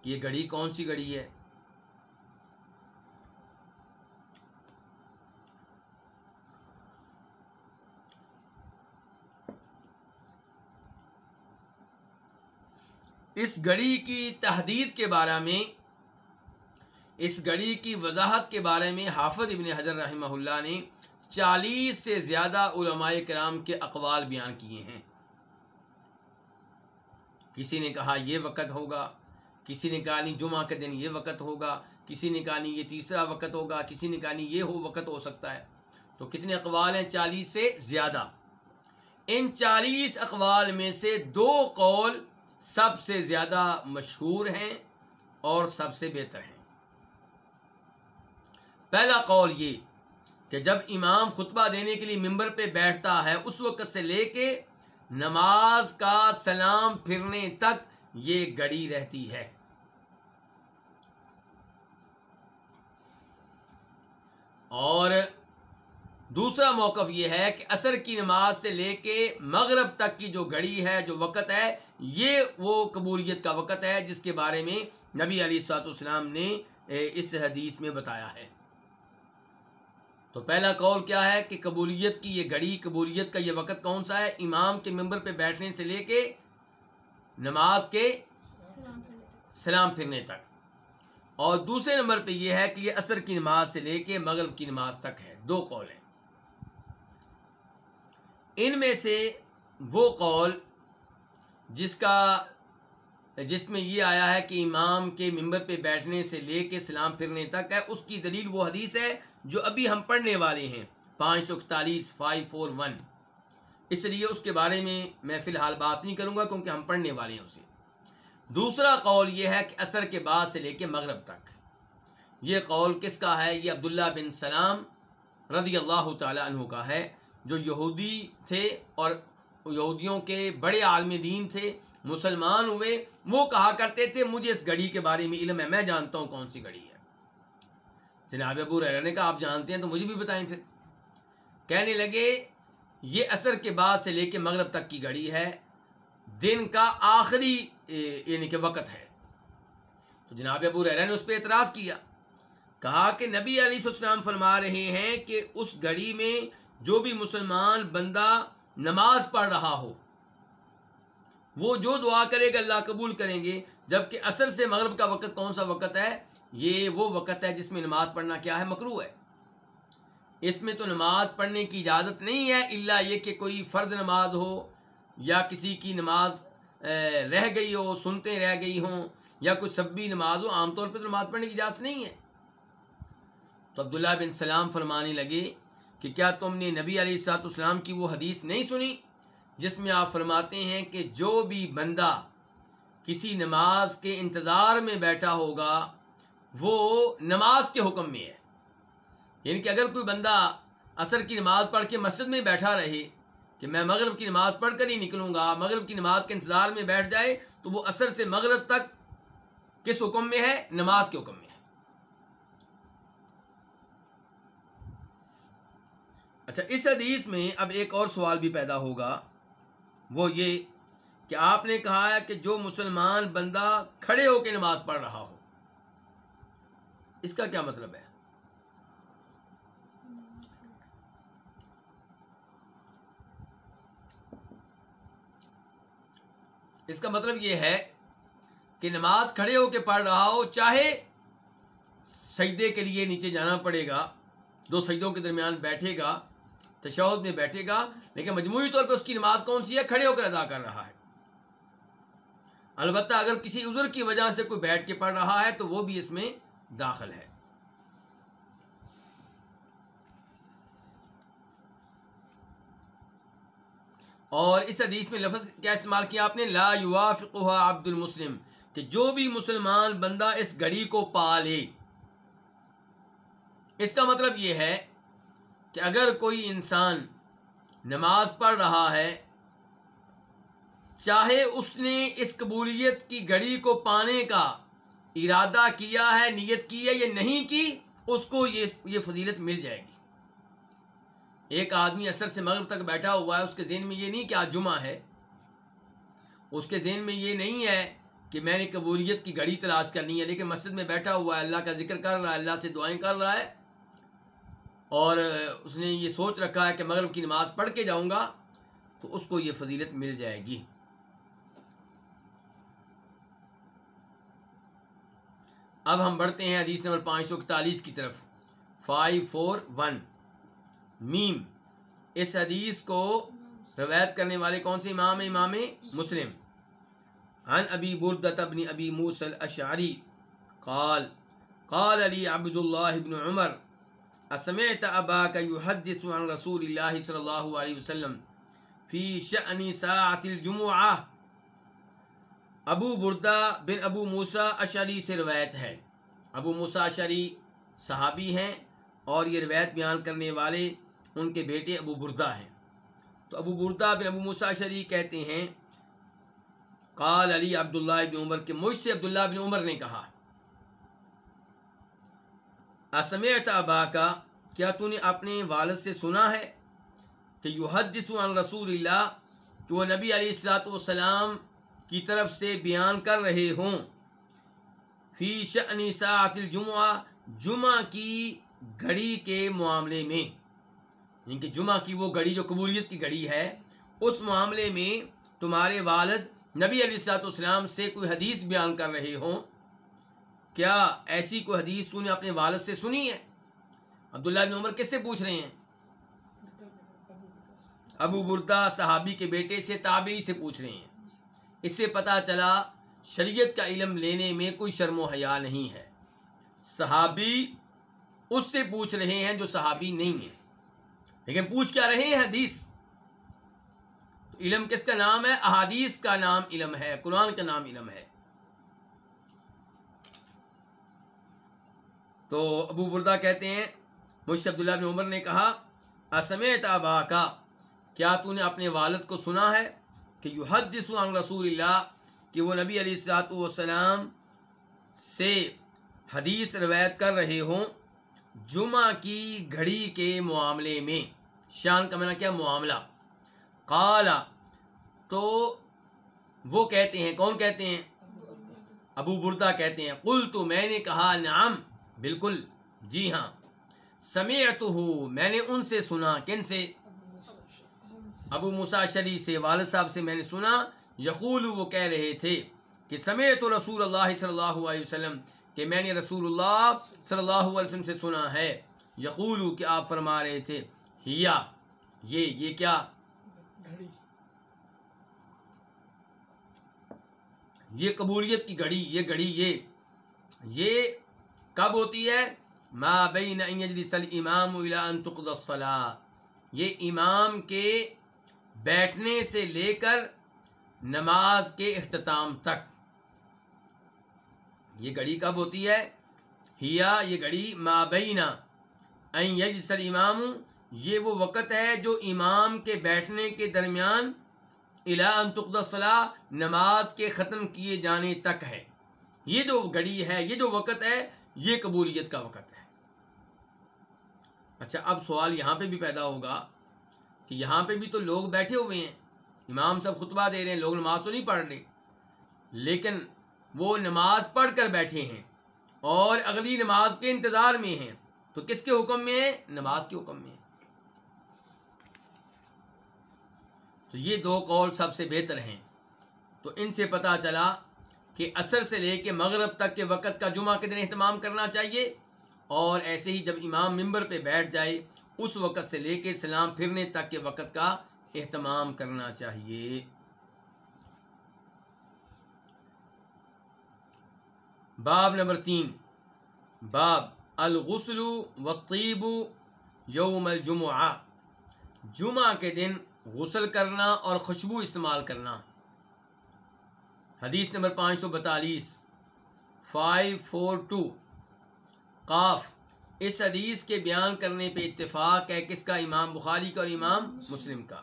کہ یہ گھڑی کون سی گھڑی ہے؟ اس گھڑی کی تحدید کے بارے میں اس گھڑی کی وضاحت کے بارے میں حافظ ابن حضر رحمہ اللہ نے چالیس سے زیادہ علماء کرام کے اقوال بیان کیے ہیں۔ کسی نے کہا یہ وقت ہوگا، کسی نے کہا نہیں، جمعہ کے دن یہ وقت ہوگا، کسی نے کہا نہیں یہ تیسرا وقت ہوگا، کسی نے کہا نہیں یہ ہو وقت ہو سکتا ہے۔ تو کتنے اقوال ہیں چالیس سے زیادہ؟ ان چالیس اقوال میں سے دو قول سب سے زیادہ مشہور ہیں اور سب سے بہتر ہیں۔ پہلا قول یہ کہ جب امام خطبہ دینے کے لیے ممبر پہ بیٹھتا ہے، اس وقت سے لے کے نماز کا سلام پھرنے تک یہ گڑی رہتی ہے۔ اور دوسرا موقف یہ ہے کہ عصر کی نماز سے لے کے مغرب تک کی جو گھڑی ہے، جو وقت ہے، یہ وہ قبولیت کا وقت ہے جس کے بارے میں نبی علی سات اسلام نے اس حدیث میں بتایا ہے۔ تو پہلا قول کیا ہے کہ قبولیت کی یہ گھڑی، قبولیت کا یہ وقت کون سا ہے؟ امام کے ممبر پہ بیٹھنے سے لے کے نماز کے سلام پھرنے تک۔ اور دوسرے نمبر پہ یہ ہے کہ یہ عصر کی نماز سے لے کے مغرب کی نماز تک ہے۔ دو قول ہیں۔ ان میں سے وہ قول جس کا، جس میں یہ آیا ہے کہ امام کے ممبر پہ بیٹھنے سے لے کے سلام پھرنے تک ہے، اس کی دلیل وہ حدیث ہے جو ابھی ہم پڑھنے والے ہیں۔ پانچ سو اکتالیس، فائیو فور ون۔ اس لیے اس کے بارے میں میں فی الحال بات نہیں کروں گا کیونکہ ہم پڑھنے والے ہیں اسے۔ دوسرا قول یہ ہے کہ عصر کے بعد سے لے کے مغرب تک۔ یہ قول کس کا ہے؟ یہ عبداللہ بن سلام رضی اللہ تعالی عنہ کا ہے۔ جو یہودی تھے اور یہودیوں کے بڑے عالم دین تھے، مسلمان ہوئے، وہ کہا کرتے تھے، مجھے اس گھڑی کے بارے میں علم ہے، میں جانتا ہوں کون سی گھڑی ہے۔ جناب ابو نے کہا، آپ جانتے ہیں تو مجھے بھی بتائیں پھر۔ کہنے لگے، یہ اثر کے بعد سے لے کے مغرب تک کی گھڑی ہے، دن کا آخری یعنی کہ وقت ہے۔ تو جناب ابو ریرا نے اس پہ اعتراض کیا۔ کہا کہ نبی علیہ السلام فرما رہے ہیں کہ اس گھڑی میں جو بھی مسلمان بندہ نماز پڑھ رہا ہو، وہ جو دعا کرے گا، اللہ قبول کریں گے۔ جبکہ اصل سے مغرب کا وقت کون سا وقت ہے؟ یہ وہ وقت ہے جس میں نماز پڑھنا کیا ہے مکرو ہے۔ اس میں تو نماز پڑھنے کی اجازت نہیں ہے اللہ یہ کہ کوئی فرض نماز ہو یا کسی کی نماز رہ گئی ہو، سنتے رہ گئی ہوں یا کوئی سبھی نماز ہو، عام طور پہ تو نماز پڑھنے کی اجازت نہیں ہے۔ تو عبداللہ بن سلام فرمانے لگے کہ کیا تم نے نبی علیہ السلاط اسلام کی وہ حدیث نہیں سنی؟ جس میں آپ فرماتے ہیں کہ جو بھی بندہ کسی نماز کے انتظار میں بیٹھا ہوگا وہ نماز کے حکم میں ہے۔ یعنی کہ اگر کوئی بندہ عصر کی نماز پڑھ کے مسجد میں بیٹھا رہے کہ میں مغرب کی نماز پڑھ کر ہی نکلوں گا، مغرب کی نماز کے انتظار میں بیٹھ جائے، تو وہ عصر سے مغرب تک کس حکم میں ہے؟ نماز کے حکم میں ہے۔ اچھا اس حدیث میں اب ایک اور سوال بھی پیدا ہوگا۔ وہ یہ کہ آپ نے کہا ہے کہ جو مسلمان بندہ کھڑے ہو کے نماز پڑھ رہا ہو اس کا کیا مطلب ہے؟ اس کا مطلب یہ ہے کہ نماز کھڑے ہو کے پڑھ رہا ہو، چاہے سجدے کے لیے نیچے جانا پڑے گا، دو سجدوں کے درمیان بیٹھے گا، تشہد میں بیٹھے گا، لیکن مجموعی طور پہ اس کی نماز کون سی ہے؟ کھڑے ہو کر ادا کر رہا ہے۔ البتہ اگر کسی عذر کی وجہ سے کوئی بیٹھ کے پڑھ رہا ہے تو وہ بھی اس میں داخل ہے۔ اور اس حدیث میں لفظ کیا استعمال کیا آپ نے؟ لا یوافقها عبد المسلم، کہ جو بھی مسلمان بندہ اس گھڑی کو پالے۔ اس کا مطلب یہ ہے کہ اگر کوئی انسان نماز پڑھ رہا ہے، چاہے اس نے اس قبولیت کی گھڑی کو پانے کا ارادہ کیا ہے، نیت کی ہے یا نہیں کی، اس کو یہ یہ فضیلت مل جائے گی۔ ایک آدمی اثر سے مغرب تک بیٹھا ہوا ہے، اس کے ذہن میں یہ نہیں کہ آج جمعہ ہے۔ اس کے ذہن میں یہ نہیں ہے کہ میں نے قبولیت کی گھڑی تلاش کرنی ہے، لیکن مسجد میں بیٹھا ہوا ہے، اللہ کا ذکر کر رہا ہے، اللہ سے دعائیں کر رہا ہے۔ اور اس نے یہ سوچ رکھا ہے کہ مغرب کی نماز پڑھ کے جاؤں گا تو اس کو یہ فضیلت مل جائے گی۔ اب ہم بڑھتے ہیں حدیث نمبر پانچ سو اکتالیس کی طرف۔ Five four one. میم۔ اس حدیث کو روایت کرنے والے کون سے امام امام مسلم۔ عن ابی بردت ابن ابی موسل اشعری قال قال علی عبد اللہ ابن عمر، اسمعت اباك يحدث عن رسول الله صلى الله عليه وسلم في شأن ساعة الجمعة ابو بردہ بن ابو موسا اشری سے روایت ہے۔ ابو موسا اشری صحابی ہیں اور یہ روایت بیان کرنے والے ان کے بیٹے ابو بردہ ہیں۔ تو ابو بردہ بن ابو موسا اشری کہتے ہیں، قال علی عبداللہ بن عمر کے مجھ سے عبداللہ بن عمر نے کہا اسمیت ابا کا کیا تو نے اپنے والد سے سنا ہے کہ یحدث عن رسول اللہ کہ وہ نبی علیہ السلاۃ والسلام کی طرف سے بیان کر رہے ہوں۔ فی شأن ساعت الجمعہ، جمعہ کی گھڑی کے معاملے میں۔ یعنی کہ جمعہ کی وہ گھڑی جو قبولیت کی گھڑی ہے، اس معاملے میں تمہارے والد نبی علیہ السلاۃ والسلام سے کوئی حدیث بیان کر رہے ہوں۔ کیا ایسی کوئی حدیث تو نے اپنے والد سے سنی ہے؟ عبداللہ بن عمر کس سے پوچھ رہے ہیں؟ ابو بردا صحابی کے بیٹے سے، تابعی سے پوچھ رہے ہیں۔ اس سے پتہ چلا شریعت کا علم لینے میں کوئی شرم و حیا نہیں ہے۔ صحابی اس سے پوچھ رہے ہیں جو صحابی نہیں ہے لیکن پوچھ کیا رہے ہیں حدیث؟ تو علم کس کا نام ہے؟ احادیث کا نام علم ہے، قرآن کا نام علم ہے۔ تو ابو بردہ کہتے ہیں، مجھ عبداللہ بن عمر نے کہا اسمیت ابا کا کیا تو نے اپنے والد کو سنا ہے؟ کہ یحدث عن رسول اللہ، کہ وہ نبی علیہ السلاۃ والسلام سے حدیث روایت کر رہے ہوں جمعہ کی گھڑی کے معاملے میں۔ شان کا منع کیا؟ معاملہ۔ قالا تو وہ کہتے ہیں، کون کہتے ہیں؟ ابو بردا کہتے ہیں۔ قل تو میں نے کہا، نعم، بالکل جی ہاں۔ سمیعت میں نے ان سے سنا، کن سے؟ ابو مساشری سے والد صاحب سے میں نے سنا یقول وہ کہہ رہے تھے کہ سمیت رسول اللہ صلی اللہ علیہ وسلم کہ میں نے رسول اللہ صلی اللہ علیہ وسلم سے سنا ہے۔ یقول کہ آپ فرما رہے تھے ہیا یہ یہ کیا؟ یہ قبولیت کی گھڑی یہ گھڑی یہ یہ کب ہوتی ہے؟ ما بین ان یجلس الامام الى ان تقضى الصلاة۔ یہ امام کے بیٹھنے سے لے کر نماز کے اختتام تک۔ یہ گھڑی کب ہوتی ہے؟ ہیا، یہ گھڑی مابینہ این یجلس الامام۔ یہ وہ وقت ہے جو امام کے بیٹھنے کے درمیان الا ان نماز کے ختم کیے جانے تک ہے۔ یہ جو گھڑی ہے، یہ جو وقت ہے، یہ قبولیت کا وقت ہے۔ اچھا اب سوال یہاں پہ بھی پیدا ہوگا۔ کہ یہاں پہ بھی تو لوگ بیٹھے ہوئے ہیں، امام سب خطبہ دے رہے ہیں، لوگ نماز تو نہیں پڑھ رہے، لیکن وہ نماز پڑھ کر بیٹھے ہیں اور اگلی نماز کے انتظار میں ہیں۔ تو کس کے حکم میں ہے؟ نماز کے حکم میں ہے تو یہ دو قول سب سے بہتر ہیں۔ تو ان سے پتہ چلا کہ اثر سے لے کے مغرب تک کے وقت کا جمعہ کے دن اہتمام کرنا چاہیے اور ایسے ہی جب امام ممبر پہ بیٹھ جائے اس وقت سے لے کے سلام پھرنے تک کے وقت کا اہتمام کرنا چاہیے۔ باب نمبر تین۔ باب الغسل و طیب یوم الجمعہ۔ جمعہ کے دن غسل کرنا اور خوشبو استعمال کرنا۔ حدیث نمبر پانچ سو بتالیس۔ Five four two. قاف۔ اس حدیث کے بیان کرنے پہ اتفاق ہے کس کا؟ امام بخاری کا اور امام مسلم کا۔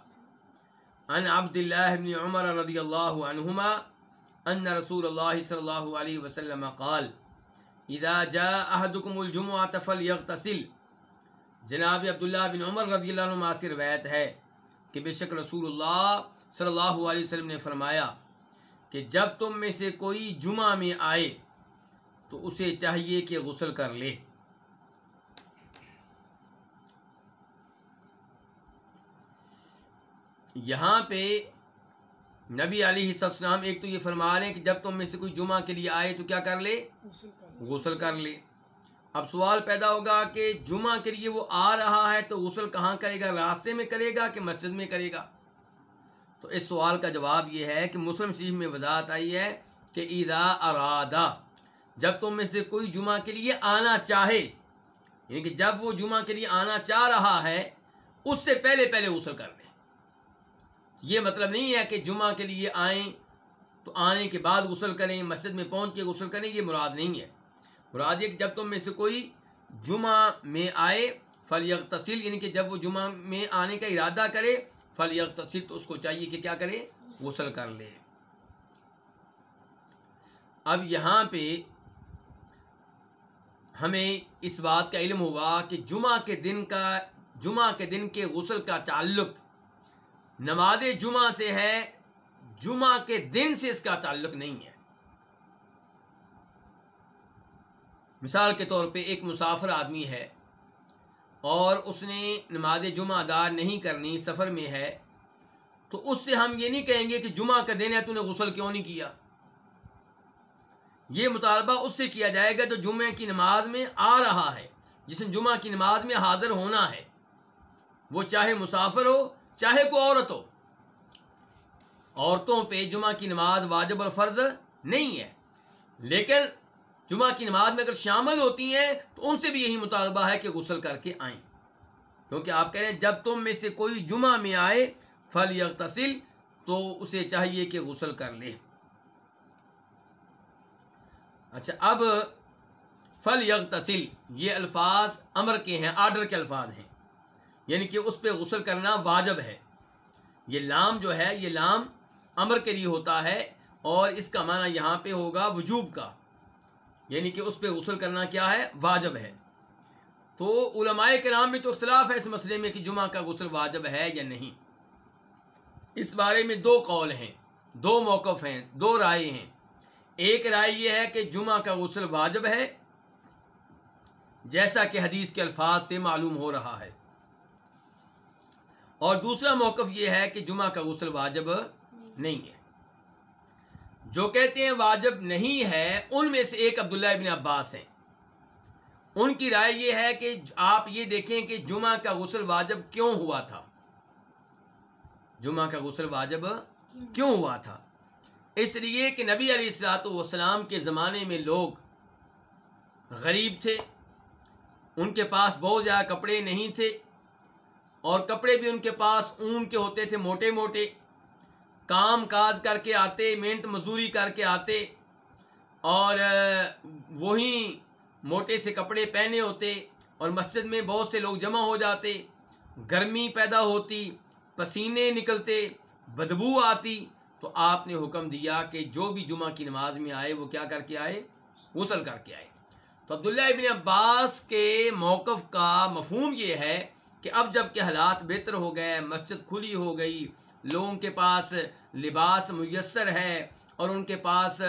ان عبد اللہ بن عمر رضی اللہ عنہما ان رسول اللہ صلی اللہ علیہ وسلم قال، اذا جاء احدكم الجمعہ فلیغتسل. جناب عبداللہ بن عمر رضی اللہ عنہ سے روایت ہے کہ بے شک رسول اللہ صلی اللہ علیہ وسلم نے فرمایا کہ جب تم میں سے کوئی جمعہ میں آئے تو اسے چاہیے کہ غسل کر لے۔ یہاں پہ نبی علیہ السلام ایک تو یہ فرما رہے ہیں کہ جب تم میں سے کوئی جمعہ کے لیے آئے تو کیا کر لے؟ غسل کر لے۔ اب سوال پیدا ہوگا کہ جمعہ کے لیے وہ آ رہا ہے تو غسل کہاں کرے گا؟ راستے میں کرے گا کہ مسجد میں کرے گا؟ تو اس سوال کا جواب یہ ہے کہ مسلم شریف میں وضاحت آئی ہے کہ ایدا ارادہ جب تم میں سے کوئی جمعہ کے لیے آنا چاہے یعنی کہ جب وہ جمعہ کے لیے آنا چاہ رہا ہے اس سے پہلے پہلے غسل کر لے۔ یہ مطلب نہیں ہے کہ جمعہ کے لیے آئیں تو آنے کے بعد غسل کریں، مسجد میں پہنچ کے غسل کریں، یہ مراد نہیں ہے۔ مراد یہ کہ جب تم میں سے کوئی جمعہ میں آئے فل تسیل یعنی کہ جب وہ جمعہ میں آنے کا ارادہ کرے فل تسیل تو اس کو چاہیے کہ کیا کرے؟ غسل کر لے۔ اب یہاں پہ ہمیں اس بات کا علم ہوا کہ جمعہ کے دن کا، جمعہ کے دن کے غسل کا تعلق نماز جمعہ سے ہے، جمعہ کے دن سے اس کا تعلق نہیں ہے۔ مثال کے طور پہ ایک مسافر آدمی ہے اور اس نے نماز جمعہ ادا نہیں کرنی، سفر میں ہے، تو اس سے ہم یہ نہیں کہیں گے کہ جمعہ کا دن ہے، تو نے غسل کیوں نہیں کیا؟ یہ مطالبہ اس سے کیا جائے گا جو جمعہ کی نماز میں آ رہا ہے، جس نے جمعہ کی نماز میں حاضر ہونا ہے۔ وہ چاہے مسافر ہو چاہے کوئی عورت ہو۔ عورتوں پہ جمعہ کی نماز واجب اور فرض نہیں ہے۔ لیکن جمعہ کی نماز میں اگر شامل ہوتی ہیں، تو ان سے بھی یہی مطالبہ ہے کہ غسل کر کے آئیں۔ کیونکہ آپ کہہ رہے ہیں، جب تم میں سے کوئی جمعہ میں آئے فل یغتسل تو اسے چاہیے کہ غسل کر لے۔ اچھا اب فل یغتسل یہ الفاظ امر کے ہیں، آرڈر کے الفاظ ہیں۔ یعنی کہ اس پہ غسل کرنا واجب ہے۔ یہ لام جو ہے، یہ لام امر کے لیے ہوتا ہے اور اس کا معنی یہاں پہ ہوگا وجوب کا۔ یعنی کہ اس پہ غسل کرنا کیا ہے؟ واجب ہے۔ تو علماء کے نام میں تو اختلاف ہے اس مسئلے میں کہ جمعہ کا غسل واجب ہے یا نہیں۔ اس بارے میں دو قول ہیں، دو موقف ہیں، دو رائے ہیں۔ ایک رائے یہ ہے کہ جمعہ کا غسل واجب ہے، جیسا کہ حدیث کے الفاظ سے معلوم ہو رہا ہے۔ اور دوسرا موقف یہ ہے کہ جمعہ کا غسل واجب نہیں ہے۔ جو کہتے ہیں واجب نہیں ہے، ان میں سے ایک عبداللہ ابن عباس ہیں۔ ان کی رائے یہ ہے کہ آپ یہ دیکھیں کہ جمعہ کا غسل واجب کیوں ہوا تھا۔ جمعہ کا غسل واجب کیوں ہوا تھا؟ اس لیے کہ نبی علیہ السلاۃ والسلام کے زمانے میں لوگ غریب تھے۔ ان کے پاس بہت زیادہ کپڑے نہیں تھے۔ اور کپڑے بھی ان کے پاس اون کے ہوتے تھے موٹے موٹے۔ کام کاج کر کے آتے، محنت مزدوری کر کے آتے۔ اور وہی موٹے سے کپڑے پہنے ہوتے۔ اور مسجد میں بہت سے لوگ جمع ہو جاتے۔ گرمی پیدا ہوتی، پسینے نکلتے، بدبو آتی۔ تو آپ نے حکم دیا کہ جو بھی جمعہ کی نماز میں آئے، وہ کیا کر کے آئے؟ غسل کر کے آئے۔ تو عبداللہ ابن عباس کے موقف کا مفہوم یہ ہے کہ اب جبکہ حالات بہتر ہو گئے، مسجد کھلی ہو گئی، لوگوں کے پاس لباس میسر ہے اور ان کے پاس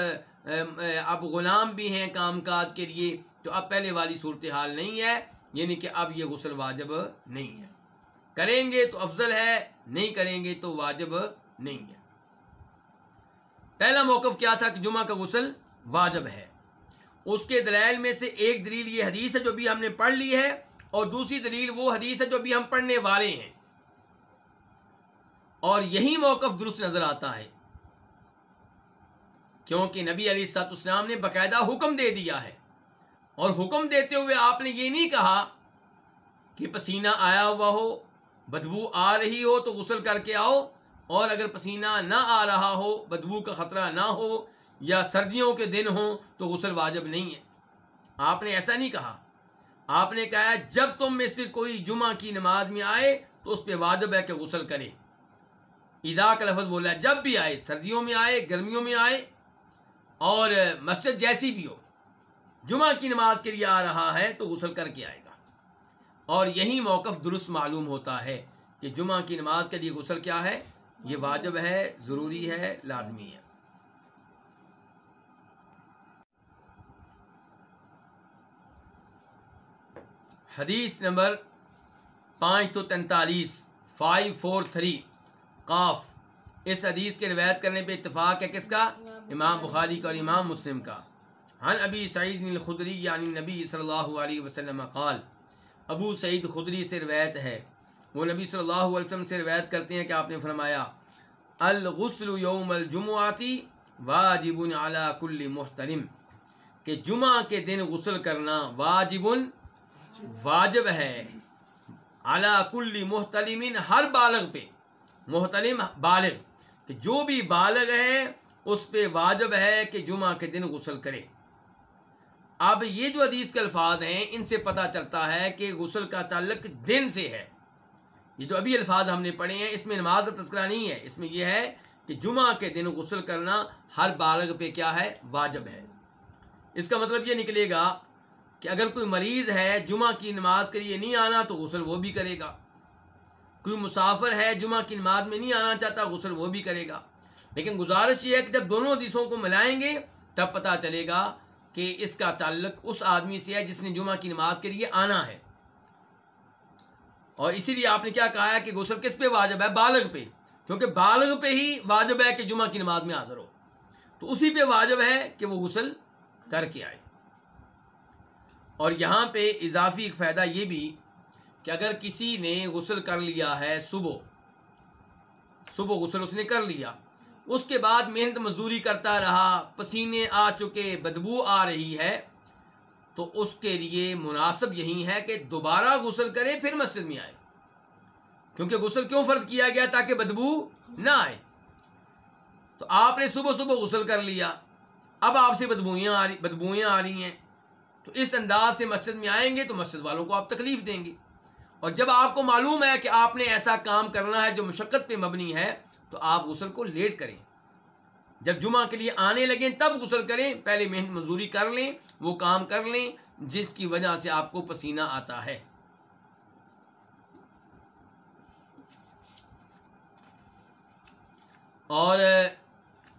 اب غلام بھی ہیں کام کاج کے لیے، تو اب پہلے والی صورتحال نہیں ہے یعنی کہ اب یہ غسل واجب نہیں ہے۔ کریں گے تو افضل ہے، نہیں کریں گے تو واجب نہیں ہے۔ پہلا موقف کیا تھا کہ جمعہ کا غسل واجب ہے۔ اس کے دلائل میں سے ایک دلیل یہ حدیث ہے جو بھی ہم نے پڑھ لی ہے اور دوسری دلیل وہ حدیث ہے جو بھی ہم پڑھنے والے ہیں۔ اور یہی موقف درست نظر آتا ہے۔ کیونکہ نبی علی سات اسلام نے باقاعدہ حکم دے دیا ہے۔ اور حکم دیتے ہوئے آپ نے یہ نہیں کہا کہ پسینہ آیا ہوا ہو، بدبو آ رہی ہو تو غسل کر کے آؤ۔ اور اگر پسینہ نہ آ رہا ہو، بدبو کا خطرہ نہ ہو یا سردیوں کے دن ہوں تو غسل واجب نہیں ہے۔ آپ نے ایسا نہیں کہا۔ آپ نے کہا جب تم میں سے کوئی جمعہ کی نماز میں آئے تو اس پہ واجب ہے کہ غسل کرے۔ ادا کا لفظ بولا جب بھی آئے، سردیوں میں آئے، گرمیوں میں آئے، اور مسجد جیسی بھی ہو، جمعہ کی نماز کے لیے آ رہا ہے تو غسل کر کے آئے گا۔ اور یہی موقف درست معلوم ہوتا ہے کہ جمعہ کی نماز کے لیے غسل کیا ہے؟ یہ واجب ہے، ضروری ہے، لازمی ہے۔ حدیث نمبر پانچ سو تینتالیس فائیو فور تھری قاف۔ اس حدیث کے روایت کرنے پہ اتفاق ہے کس کا؟ امام بخاری کا اور امام مسلم کا۔ ہن ابی سعید الخدری یعنی نبی صلی اللہ علیہ وسلم قال، ابو سعید خدری سے روایت ہے۔ وہ نبی صلی اللہ علیہ وسلم سے روایت کرتے ہیں کہ آپ نے فرمایا، الغسل یوم الجمعاتی واجب علی کل محترم۔ کہ جمعہ کے دن غسل کرنا واجب واجب ہے۔ اعلیٰ کل محتلم، ہر بالغ پہ۔ محتلم بالغ، کہ جو بھی بالغ ہے، اس پہ واجب ہے کہ جمعہ کے دن غسل کرے۔ اب یہ جو حدیث کے الفاظ ہیں، ان سے پتہ چلتا ہے کہ غسل کا تعلق دن سے ہے۔ یہ جو ابھی الفاظ ہم نے پڑھے ہیں، اس میں نماز کا تذکرہ نہیں ہے۔ اس میں یہ ہے کہ جمعہ کے دن غسل کرنا ہر بالغ پہ کیا ہے؟ واجب ہے۔ اس کا مطلب یہ نکلے گا کہ اگر کوئی مریض ہے جمعہ کی نماز کے لیے نہیں آنا تو غسل وہ بھی کرے گا۔ کوئی مسافر ہے جمعہ کی نماز میں نہیں آنا چاہتا غسل وہ بھی کرے گا۔ لیکن گزارش یہ ہے کہ جب دونوں حدیثوں کو ملائیں گے تب پتہ چلے گا کہ اس کا تعلق اس آدمی سے ہے جس نے جمعہ کی نماز کے لیے آنا ہے۔ اور اسی لیے آپ نے کیا کہا ہے کہ غسل کس پہ واجب ہے؟ بالغ پہ۔ کیونکہ بالغ پہ ہی واجب ہے کہ جمعہ کی نماز میں حاضر ہو۔ تو اسی پہ واجب ہے کہ وہ غسل کر کے آئے۔ اور یہاں پہ اضافی ایک فائدہ یہ بھی کہ اگر کسی نے غسل کر لیا ہے صبح صبح غسل اس نے کر لیا، اس کے بعد محنت مزدوری کرتا رہا، پسینے آ چکے، بدبو آ رہی ہے، تو اس کے لیے مناسب یہی ہے کہ دوبارہ غسل کرے، پھر مسجد میں آئے۔ کیونکہ غسل کیوں فرد کیا گیا تاکہ بدبو نہ آئے؟ تو آپ نے صبح صبح غسل کر لیا، اب آپ سے بدبوئیاں آ رہی، بدبوئیاں آ رہی ہیں۔ تو اس انداز سے مسجد میں آئیں گے تو مسجد والوں کو آپ تکلیف دیں گے۔ اور جب آپ کو معلوم ہے کہ آپ نے ایسا کام کرنا ہے جو مشقت پہ مبنی ہے، تو آپ غسل کو لیٹ کریں۔ جب جمعہ کے لیے آنے لگیں، تب غسل کریں۔ پہلے محنت مزدوری کر لیں، وہ کام کر لیں، جس کی وجہ سے آپ کو پسینہ آتا ہے۔ اور،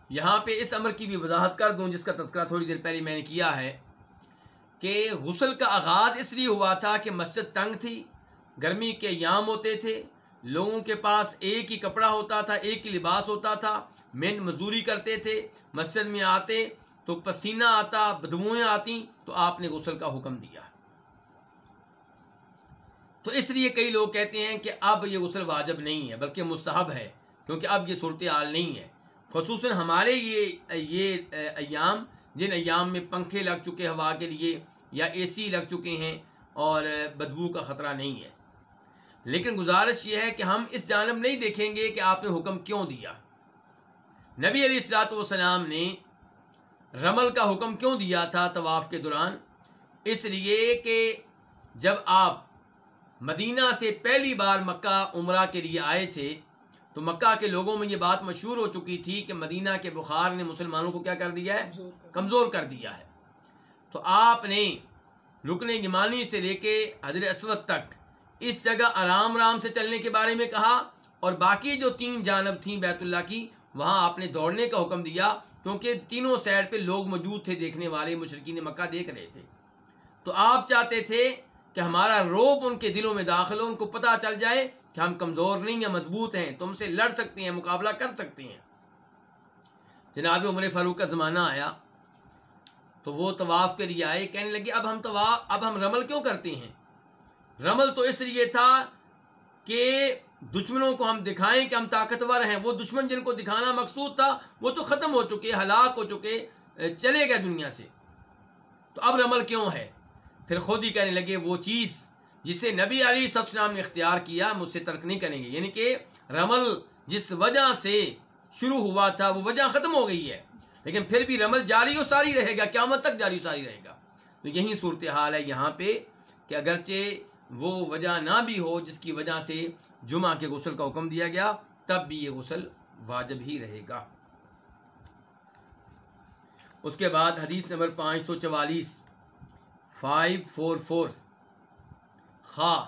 یہاں پہ اس امر کی بھی وضاحت کر دوں، جس کا تذکرہ تھوڑی دیر پہلے میں نے کیا ہے۔ کہ غسل کا آغاز اس لیے ہوا تھا کہ مسجد تنگ تھی، گرمی کے ایام ہوتے تھے، لوگوں کے پاس ایک ہی کپڑا ہوتا تھا، ایک ہی لباس ہوتا تھا محنت مزدوری کرتے تھے، مسجد میں آتے تو پسینہ آتا، بدبوئیں آتی تو آپ نے غسل کا حکم دیا۔ تو اس لیے کئی لوگ کہتے ہیں کہ اب یہ غسل واجب نہیں ہے، بلکہ مستحب ہے، کیونکہ اب یہ صورت حال نہیں ہے۔ خصوصاً ہمارے یہ یہ ایام، جن ایام میں پنکھے لگ چکے ہوا کے لیے یا اے سی لگ چکے ہیں اور بدبو کا خطرہ نہیں ہے۔ لیکن گزارش یہ ہے کہ ہم اس جانب نہیں دیکھیں گے کہ آپ نے حکم کیوں دیا۔ نبی علیہ السلاۃ والسلام نے رمل کا حکم کیوں دیا تھا طواف کے دوران؟ اس لیے کہ جب آپ مدینہ سے پہلی بار مکہ عمرہ کے لیے آئے تھے تو مکہ کے لوگوں میں یہ بات مشہور ہو چکی تھی کہ مدینہ کے بخار نے مسلمانوں کو کیا کر دیا ہے؟ کمزور کر دیا ہے۔ تو آپ نے رکن گمانی سے لے کے حضر اسود تک اس جگہ آرام آرام سے چلنے کے بارے میں کہا اور باقی جو تین جانب تھیں بیت اللہ کی، وہاں آپ نے دوڑنے کا حکم دیا کیونکہ تینوں سائڈ پہ لوگ موجود تھے دیکھنے والے مشرقین مکہ دیکھ رہے تھے۔ تو آپ چاہتے تھے کہ ہمارا روب ان کے دلوں میں داخل ہو، ان کو پتہ چل جائے کہ ہم کمزور نہیں ہیں، مضبوط ہیں، تم سے لڑ سکتے ہیں، مقابلہ کر سکتے ہیں۔ جناب عمر فاروق کا زمانہ آیا۔ تو وہ طواف کے لیے آئے، کہنے لگے، اب ہم طواف، اب ہم رمل کیوں کرتے ہیں؟ رمل تو اس لیے تھا کہ دشمنوں کو ہم دکھائیں کہ ہم طاقتور ہیں۔ وہ دشمن جن کو دکھانا مقصود تھا، وہ تو ختم ہو چکے، ہلاک ہو چکے، چلے گئے دنیا سے۔ تو اب رمل کیوں ہے؟ پھر خود ہی کہنے لگے، وہ چیز جسے نبی علی سب نام نے اختیار کیا، مجھ سے ترک نہیں کریں گے۔ یعنی کہ رمل جس وجہ سے شروع ہوا تھا، وہ وجہ ختم ہو گئی ہے۔ لیکن پھر بھی رمل جاری و ساری رہے گا، قیامت تک جاری و ساری رہے گا۔ تو یہی صورتحال ہے یہاں پہ کہ اگرچہ وہ وجہ نہ بھی ہو، جس کی وجہ سے جمعہ کے غسل کا حکم دیا گیا، تب بھی یہ غسل واجب ہی رہے گا۔ اس کے بعد حدیث نمبر پانچ سو چوالیس فائیو فور فور خواہ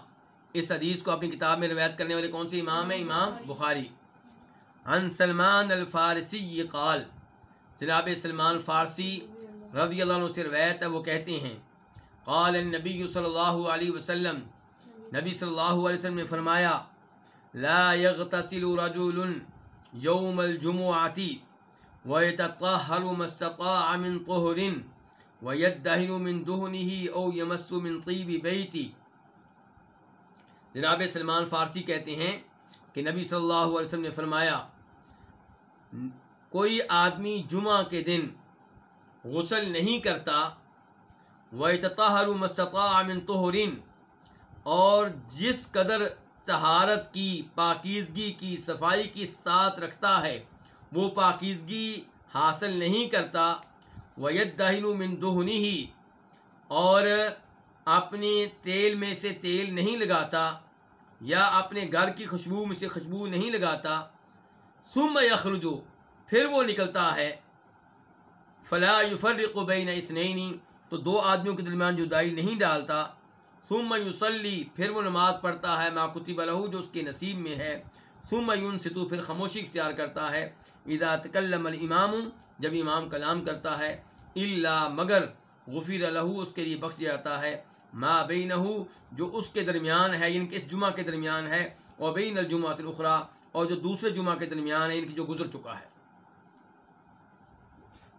اس حدیث کو اپنی کتاب میں روایت کرنے والے کون سے امام ہیں؟ امام بخاری۔ ان سلمان الفارسی یہ قال جناب سلمان فارسی رضی اللہ عنہ سے روایت ہے، وہ کہتے ہیں، قال النبی صلی اللہ علیہ وسلم، نبی صلی اللہ علیہ وسلم نے فرمایا، لا يغتسل رجل يوم الجمعة ويتطهر ما استطاع من طهر ويدهن من دهنه او يمس من طيب بيتي جناب سلمان فارسی کہتے ہیں کہ نبی صلی اللہ علیہ وسلم نے فرمایا کوئی آدمی جمعہ کے دن غسل نہیں کرتا وہ تطہر مستطاع من طہرین اور جس قدر تہارت کی پاکیزگی کی صفائی کی استاط رکھتا ہے، وہ پاکیزگی حاصل نہیں کرتا وید دہن من دہنی ہی اور اپنے تیل میں سے تیل نہیں لگاتا، یا اپنے گھر کی خوشبو میں سے خوشبو نہیں لگاتا سم یخرجو پھر وہ نکلتا ہے۔ فلاں یفرق بین اثنینی تو دو آدمیوں کے درمیان جدائی نہیں ڈالتا۔ سم یوسلی پھر وہ نماز پڑھتا ہے کتب لہو جو اس کے نصیب میں ہے۔ سم یون ستو پھر خاموشی اختیار کرتا ہے۔ اذا تکلم الامام جب امام کلام کرتا ہے اللہ مگر غفیر لہو اس کے لیے بخش جاتا ہے۔ ما بینہ جو اس کے درمیان ہے یعنی کہ اس جمعہ کے درمیان ہے۔ اور بین الجمعہ الاخرى اور جو دوسرے جمعہ کے درمیان ہے یعنی کہ جو گزر چکا ہے۔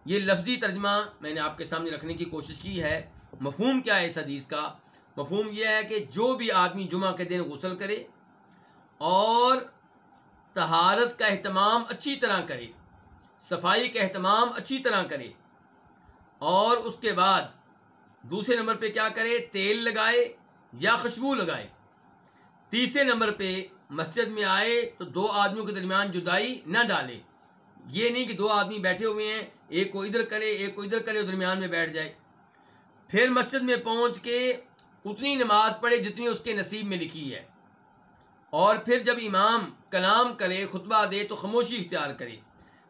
یہ لفظی ترجمہ میں نے آپ کے سامنے رکھنے کی کوشش کی ہے۔ مفہوم کیا ہے اس حدیث کا؟ مفہوم یہ ہے کہ جو بھی آدمی جمعہ کے دن غسل کرے اور تہارت کا اہتمام اچھی طرح کرے، صفائی کا اہتمام اچھی طرح کرے اور اس کے بعد دوسرے نمبر پہ کیا کرے؟ تیل لگائے یا خوشبو لگائے۔ تیسرے نمبر پہ مسجد میں آئے تو دو آدمیوں کے درمیان جدائی نہ ڈالے۔ یہ نہیں کہ دو آدمی بیٹھے ہوئے ہیں، ایک کو ادھر کرے، ایک کو ادھر کرے، درمیان میں بیٹھ جائے۔ پھر مسجد میں پہنچ کے اتنی نماز پڑھے جتنی اس کے نصیب میں لکھی ہے۔ اور پھر جب امام کلام کرے، خطبہ دے تو خاموشی اختیار کرے۔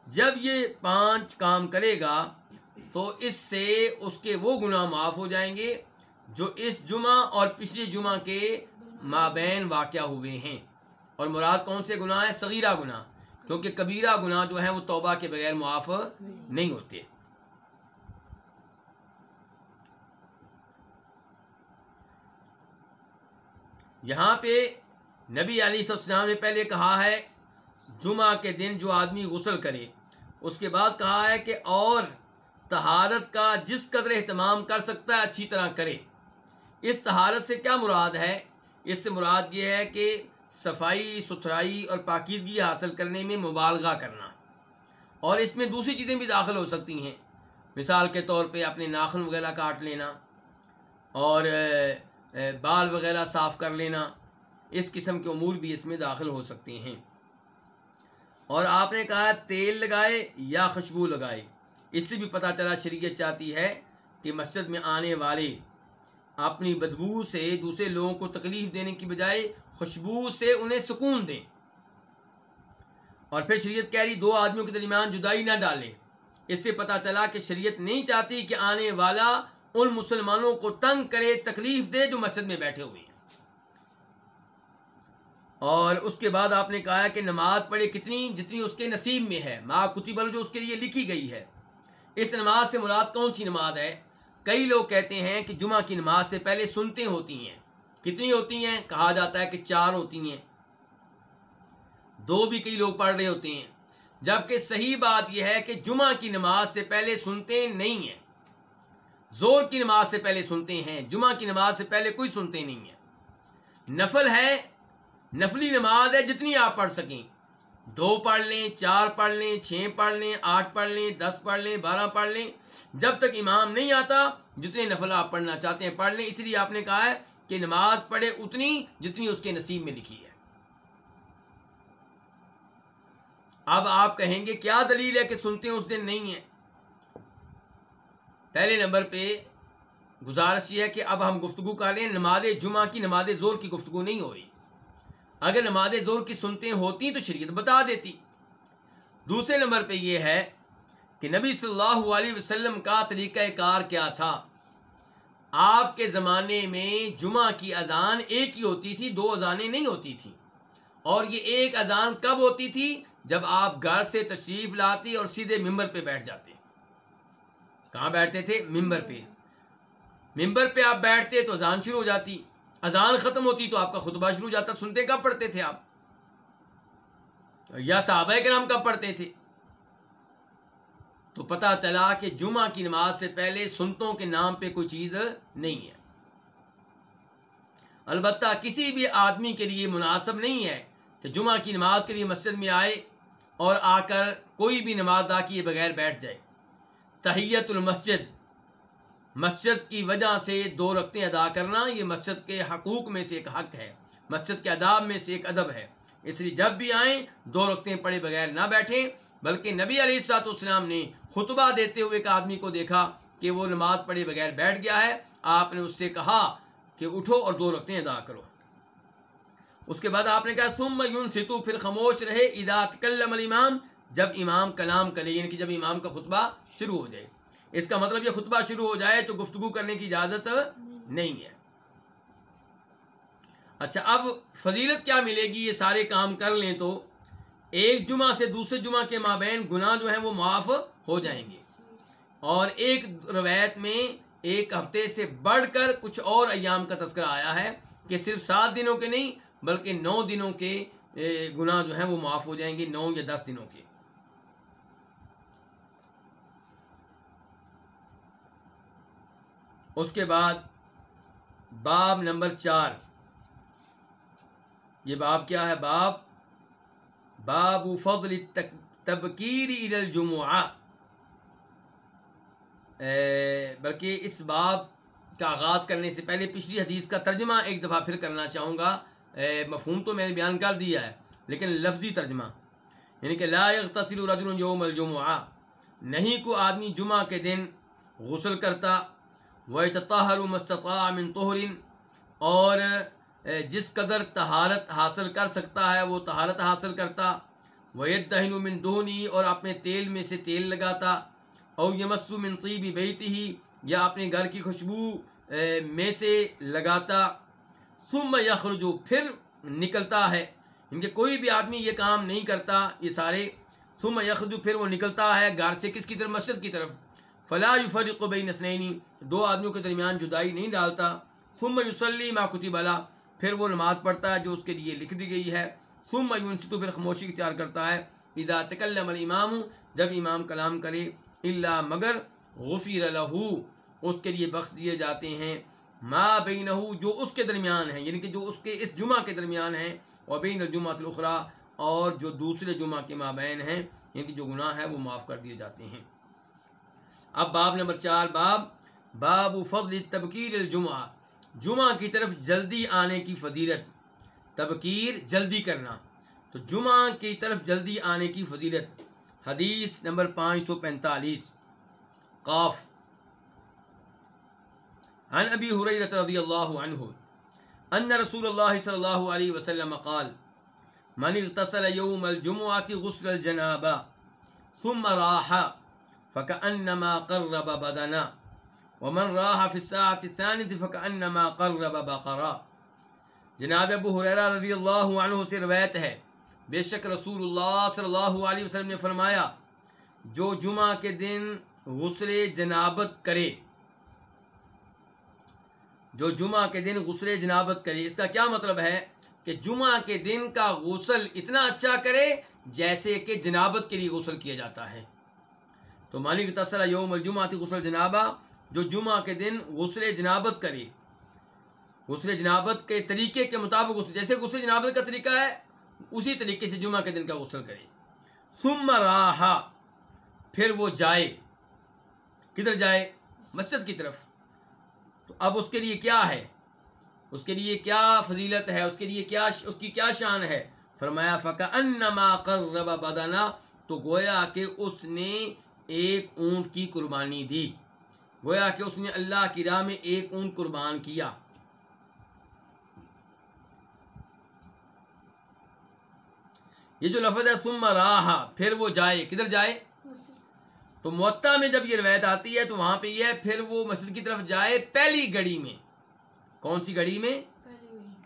جب یہ پانچ کام کرے گا تو اس سے اس کے وہ گناہ معاف ہو جائیں گے جو اس جمعہ اور پچھلے جمعہ کے مابین واقع ہوئے ہیں۔ اور مراد کون سے گناہ ہے صغیرہ گناہ۔ کیونکہ کبیرہ گناہ جو ہیں وہ توبہ کے بغیر معاف نہیں ہوتے۔ یہاں پہ نبی علی السلام نے پہلے کہا ہے، جمعہ کے دن جو آدمی غسل کرے، اس کے بعد کہا ہے کہ اور تہارت کا جس قدر اہتمام کر سکتا ہے، اچھی طرح کرے۔ اس تہارت سے کیا مراد ہے؟ اس سے مراد یہ ہے کہ صفائی، ستھرائی اور پاکیزگی حاصل کرنے میں مبالغہ کرنا۔ اور اس میں دوسری چیزیں بھی داخل ہو سکتی ہیں۔ مثال کے طور پہ اپنے ناخن وغیرہ کاٹ لینا اور بال وغیرہ صاف کر لینا۔ اس قسم کے امور بھی اس میں داخل ہو سکتے ہیں۔ اور آپ نے کہا تیل لگائے یا خوشبو لگائے اس سے بھی پتہ چلا شریعت چاہتی ہے کہ مسجد میں آنے والے اپنی بدبو سے دوسرے لوگوں کو تکلیف دینے کی بجائے خوشبو سے انہیں سکون دیں۔ اور پھر شریعت کہہ رہی، دو آدمیوں کے درمیان جدائی نہ ڈالے اس سے پتہ چلا کہ شریعت نہیں چاہتی کہ آنے والا ان مسلمانوں کو تنگ کرے، تکلیف دے جو مسجد میں بیٹھے ہوئے ہیں۔ اور اس کے بعد آپ نے کہا کہ نماز پڑھے کتنی، جتنی اس کے نصیب میں ہے۔ ماں کتب جو اس کے لیے لکھی گئی ہے۔ اس نماز سے مراد کون سی نماز ہے؟ کئی لوگ کہتے ہیں کہ جمعہ کی نماز سے پہلے سنتے ہوتی ہیں۔ کتنی ہوتی ہیں؟ کہا جاتا ہے کہ چار ہوتی ہیں۔ دو بھی کئی لوگ پڑھ رہے ہوتے ہیں۔ جبکہ صحیح بات یہ ہے کہ جمعہ کی نماز سے پہلے سنتے نہیں ہیں۔ زور کی نماز سے پہلے سنتے ہیں، جمعہ کی نماز سے پہلے کوئی سنتے نہیں ہیں۔ نفل ہے، نفلی نماز ہے جتنی آپ پڑھ سکیں۔ دو پڑھ لیں، چار پڑھ لیں، چھ پڑھ لیں، آٹھ پڑھ لیں، دس پڑھ لیں، بارہ پڑھ لیں۔ جب تک امام نہیں آتا، جتنے نفل آپ پڑھنا چاہتے ہیں، پڑھ لیں۔ اس لیے آپ نے کہا ہے کہ نماز پڑھے اتنی جتنی اس کے نصیب میں لکھی ہے۔ اب آپ کہیں گے، کیا دلیل ہے کہ سنتے ہیں اس دن نہیں ہے؟ پہلے نمبر پہ گزارش یہ ہے کہ اب ہم گفتگو کر رہے ہیں نماز جمعہ کی، نماز زور کی گفتگو نہیں ہو رہی۔ اگر نماز زور کی سنتے ہوتی تو شریعت بتا دیتی۔ دوسرے نمبر پہ یہ ہے کہ نبی صلی اللہ علیہ وسلم کا طریقہ کار کیا تھا؟ آپ کے زمانے میں جمعہ کی اذان ایک ہی ہوتی تھی، دو اذانیں نہیں ہوتی تھیں۔ اور یہ ایک اذان کب ہوتی تھی؟ جب آپ گھر سے تشریف لاتے اور سیدھے ممبر پہ بیٹھ جاتے۔ کہاں بیٹھتے تھے؟ ممبر پہ۔ ممبر پہ آپ بیٹھتے تو اذان شروع ہو جاتی۔ اذان ختم ہوتی تو آپ کا خطبہ شروع ہو جاتا۔ سنتے کب پڑھتے تھے آپ؟ یا صحابہ کے نام کب پڑھتے تھے؟ تو پتا چلا کہ جمعہ کی نماز سے پہلے سنتوں کے نام پہ کوئی چیز نہیں ہے۔ البتہ کسی بھی آدمی کے لیے مناسب نہیں ہے کہ جمعہ کی نماز کے لیے مسجد میں آئے اور آ کر کوئی بھی نماز ادا کیے بغیر بیٹھ جائے۔ تحیت المسجد، مسجد کی وجہ سے دو رقطیں ادا کرنا یہ مسجد کے حقوق میں سے ایک حق ہے، مسجد کے اداب میں سے ایک ادب ہے۔ اس لیے جب بھی آئیں دو رقطیں پڑھے بغیر نہ بیٹھیں۔ بلکہ نبی علیہ السلاط اسلام نے خطبہ دیتے ہوئے ایک آدمی کو دیکھا کہ وہ نماز پڑھے بغیر بیٹھ گیا ہے۔ آپ نے اس سے کہا کہ اٹھو اور دو رقطیں ادا کرو۔ اس کے بعد آپ نے کہا سم یون ستو پھر خاموش رہے۔ ادات کلم الامام، جب امام کلام کرے یعنی کہ جب امام کا خطبہ شروع ہو جائے۔ اس کا مطلب یہ خطبہ شروع ہو جائے تو گفتگو کرنے کی اجازت نہیں ہے۔ اچھا اب فضیلت کیا ملے گی؟ یہ سارے کام کر لیں تو ایک جمعہ سے دوسرے جمعہ کے مابین گناہ جو ہیں وہ معاف ہو جائیں گے۔ اور ایک روایت میں ایک ہفتے سے بڑھ کر کچھ اور ایام کا تذکرہ آیا ہے کہ صرف سات دنوں کے نہیں بلکہ نو دنوں کے گناہ جو ہیں وہ معاف ہو جائیں گے، نو یا دس دنوں کے۔ اس کے بعد باب نمبر چار۔ یہ باب کیا ہے؟ باب باب فضل تبکیر الجمعہ۔ بلکہ اس باب کا آغاز کرنے سے پہلے پچھلی حدیث کا ترجمہ ایک دفعہ پھر کرنا چاہوں گا۔ مفہوم تو میں نے بیان کر دیا ہے، لیکن لفظی ترجمہ۔ یعنی کہ لا رجل یوم الجمعہ۔ نہیں کو آدمی جمعہ کے دن غسل کرتا وہ مستطاع من طہر اور جس قدر تہارت حاصل کر سکتا ہے، وہ تہارت حاصل کرتا۔ وہ دہن من دہنی اور اپنے تیل میں سے تیل لگاتا۔ اور یمسو من طیب بیتی ہی یا اپنے گھر کی خوشبو میں سے لگاتا۔ ثم یخرجو پھر نکلتا ہے۔ ان کے کوئی بھی آدمی یہ کام نہیں کرتا، یہ سارے۔ ثم یخدو پھر وہ نکلتا ہے گھر سے کس کی طرف؟ مسجد کی طرف۔ فلاح یفرق بین اثنین دو آدمیوں کے درمیان جدائی نہیں ڈالتا۔ ثم یصلی ما کتب له پھر وہ نماز پڑھتا ہے جو اس کے لیے لکھ دی گئی ہے۔ ثم ينصت، پھر خاموشی اختیار کرتا ہے۔ اذا تکلم الامام، جب امام کلام کرے، الا مگر غفر له، اس کے لیے بخش دیے جاتے ہیں۔ ما بینہ جو اس کے درمیان ہیں یعنی کہ جو اس کے اس جمعہ کے درمیان ہیں۔ اور بین الجمعہ الاخرى اور جو دوسرے جمعہ کے مابین ہیں یعنی کہ جو گناہ ہے وہ معاف کر دیے جاتے ہیں۔ اب باب نمبر چار، باب باب فضل تبکیر الجمعہ۔ جمعہ کی طرف جلدی آنے کی فضیلت، تبکیر جلدی کرنا۔ تو جمعہ کی طرف جلدی آنے کی فضیلت، حدیث نمبر پانچ سو پینتالیس، قاف۔ عن ابی حریرت رضی اللہ عنہ، ان رسول اللہ صلی اللہ علیہ وسلم قال، من اغتسل يوم الجمعة غسل الجنابة ثم راح فكأنما قرب بدنا ومن راح في قرب بقرا جناب ابو حریرہ رضی اللہ عنہ سے روایت ہے، بے شک رسول اللہ صلی اللہ علیہ وسلم نے فرمایا، جو جمعہ کے دن غسل جنابت کرے، جو جمعہ کے دن غسل جنابت کرے، اس کا کیا مطلب ہے؟ کہ جمعہ کے دن کا غسل اتنا اچھا کرے جیسے کہ جنابت کے لیے غسل کیا جاتا ہے۔ تو مالک تصرا یوم الجمعہ غسل جنابہ جو جمعہ کے دن غسل جنابت کرے غسل جنابت کے طریقے کے مطابق غسل، جیسے غسل جنابت کا طریقہ ہے، اسی طریقے سے جمعہ کے دن کا غسل کرے ثم راہا پھر وہ جائے۔ کدھر جائے؟ مسجد کی طرف۔ تو اب اس کے لیے کیا ہے؟ اس کے لیے کیا فضیلت ہے؟ اس کے لیے کیا اس کی کیا شان ہے؟ فرمایا فقا انما قرب بدنا، تو گویا کہ اس نے ایک اونٹ کی قربانی دی۔ گویا کہ اس نے اللہ کی راہ میں ایک اونٹ قربان کیا۔ یہ جو لفظ ہے، ثم راہ، پھر وہ جائے۔ کدھر جائے؟ تو معطا میں جب یہ روایت آتی ہے تو وہاں پہ یہ ہے، پھر وہ مسجد کی طرف جائے پہلی گھڑی میں۔ کون سی گھڑی میں؟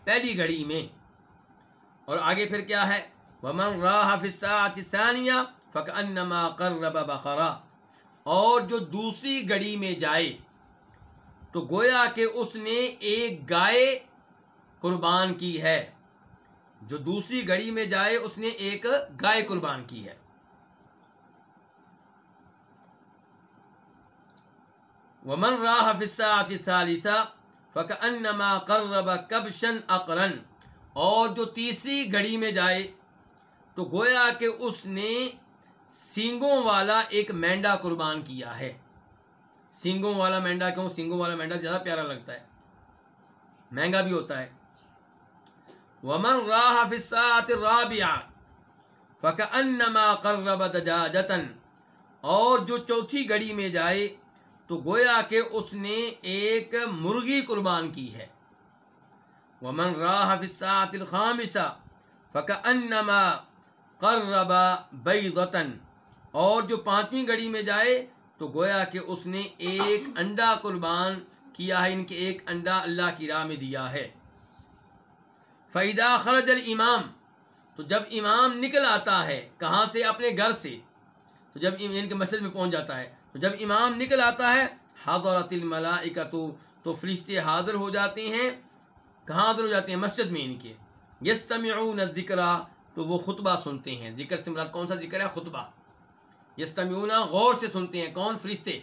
پہلی گھڑی میں۔ اور آگے پھر کیا ہے؟ ومن راہ فی الساعۃ الثانیہ قرب اور جو دوسری گھڑی میں جائے۔ تو گویا کہ اس نے ایک گائے قربان کی ہے۔ جو دوسری گھڑی میں جائے، اس نے ایک گائے قربان کی ہے۔ ومن راہ فی الساعۃ الثالثہ فکانما قرب کبشن اقرن اور جو تیسری گھڑی میں جائے، تو گویا کہ اس نے سینگوں والا ایک مینڈا قربان کیا ہے۔ سینگوں والا مینڈا کیوں؟ سینگوں والا مینڈا زیادہ پیارا لگتا ہے۔ مہنگا بھی ہوتا ہے۔ ومن راہ فی الساعۃ الرابعہ فکانما قرب دجاجتا اور جو چوتھی گھڑی میں جائے تو گویا کہ اس نے ایک مرغی قربان کی ہے۔ ومن راہ فی الساعۃ الخامسہ فکانما قرب بیضتا، اور جو پانچویں گھڑی میں جائے تو گویا کہ اس نے ایک انڈا قربان کیا ہے، ان کے ایک انڈا اللہ کی راہ میں دیا ہے۔ فیدا خرج الامام تو جب امام نکل آتا ہے کہاں سے؟ اپنے گھر سے۔ تو جب ان یعنی کے مسجد میں پہنچ جاتا ہے۔ تو جب امام نکل آتا ہے، حضرت الملائکہ تو فرشتے حاضر ہو جاتے ہیں۔ کہاں حاضر ہو جاتے ہیں؟ مسجد میں ان کے۔ یستمعون الذکر تو وہ خطبہ سنتے ہیں۔ ذکر سے مراد کون سا ذکر ہے؟ خطبہ۔ یستمعون غور سے سنتے ہیں کون فرشتے۔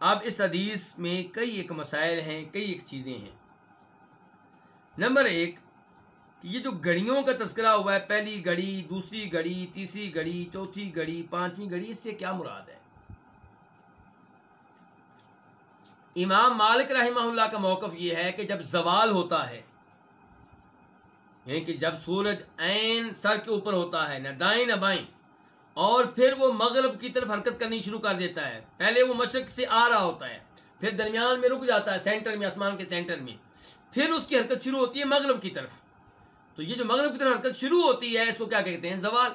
اب اس حدیث میں کئی ایک مسائل ہیں، کئی ایک چیزیں ہیں۔ نمبر ایک، یہ جو گھڑیوں کا تذکرہ ہوا ہے، پہلی گھڑی، دوسری گھڑی، تیسری گھڑی، چوتھی گھڑی، پانچویں گھڑی، اس سے کیا مراد ہے؟ امام مالک رحمہ اللہ کا موقف یہ ہے کہ جب زوال ہوتا ہے یعنی کہ جب سورج عین سر کے اوپر ہوتا ہے، نہ دائیں نہ بائیں، اور پھر وہ مغرب کی طرف حرکت کرنی شروع کر دیتا ہے۔ پہلے وہ مشرق سے آ رہا ہوتا ہے، پھر درمیان میں رک جاتا ہے، سینٹر میں، آسمان کے سینٹر میں۔ پھر اس کی حرکت شروع ہوتی ہے مغرب کی طرف۔ تو یہ جو مغرب کی طرف حرکت شروع ہوتی ہے، اس کو کیا کہتے ہیں؟ زوال۔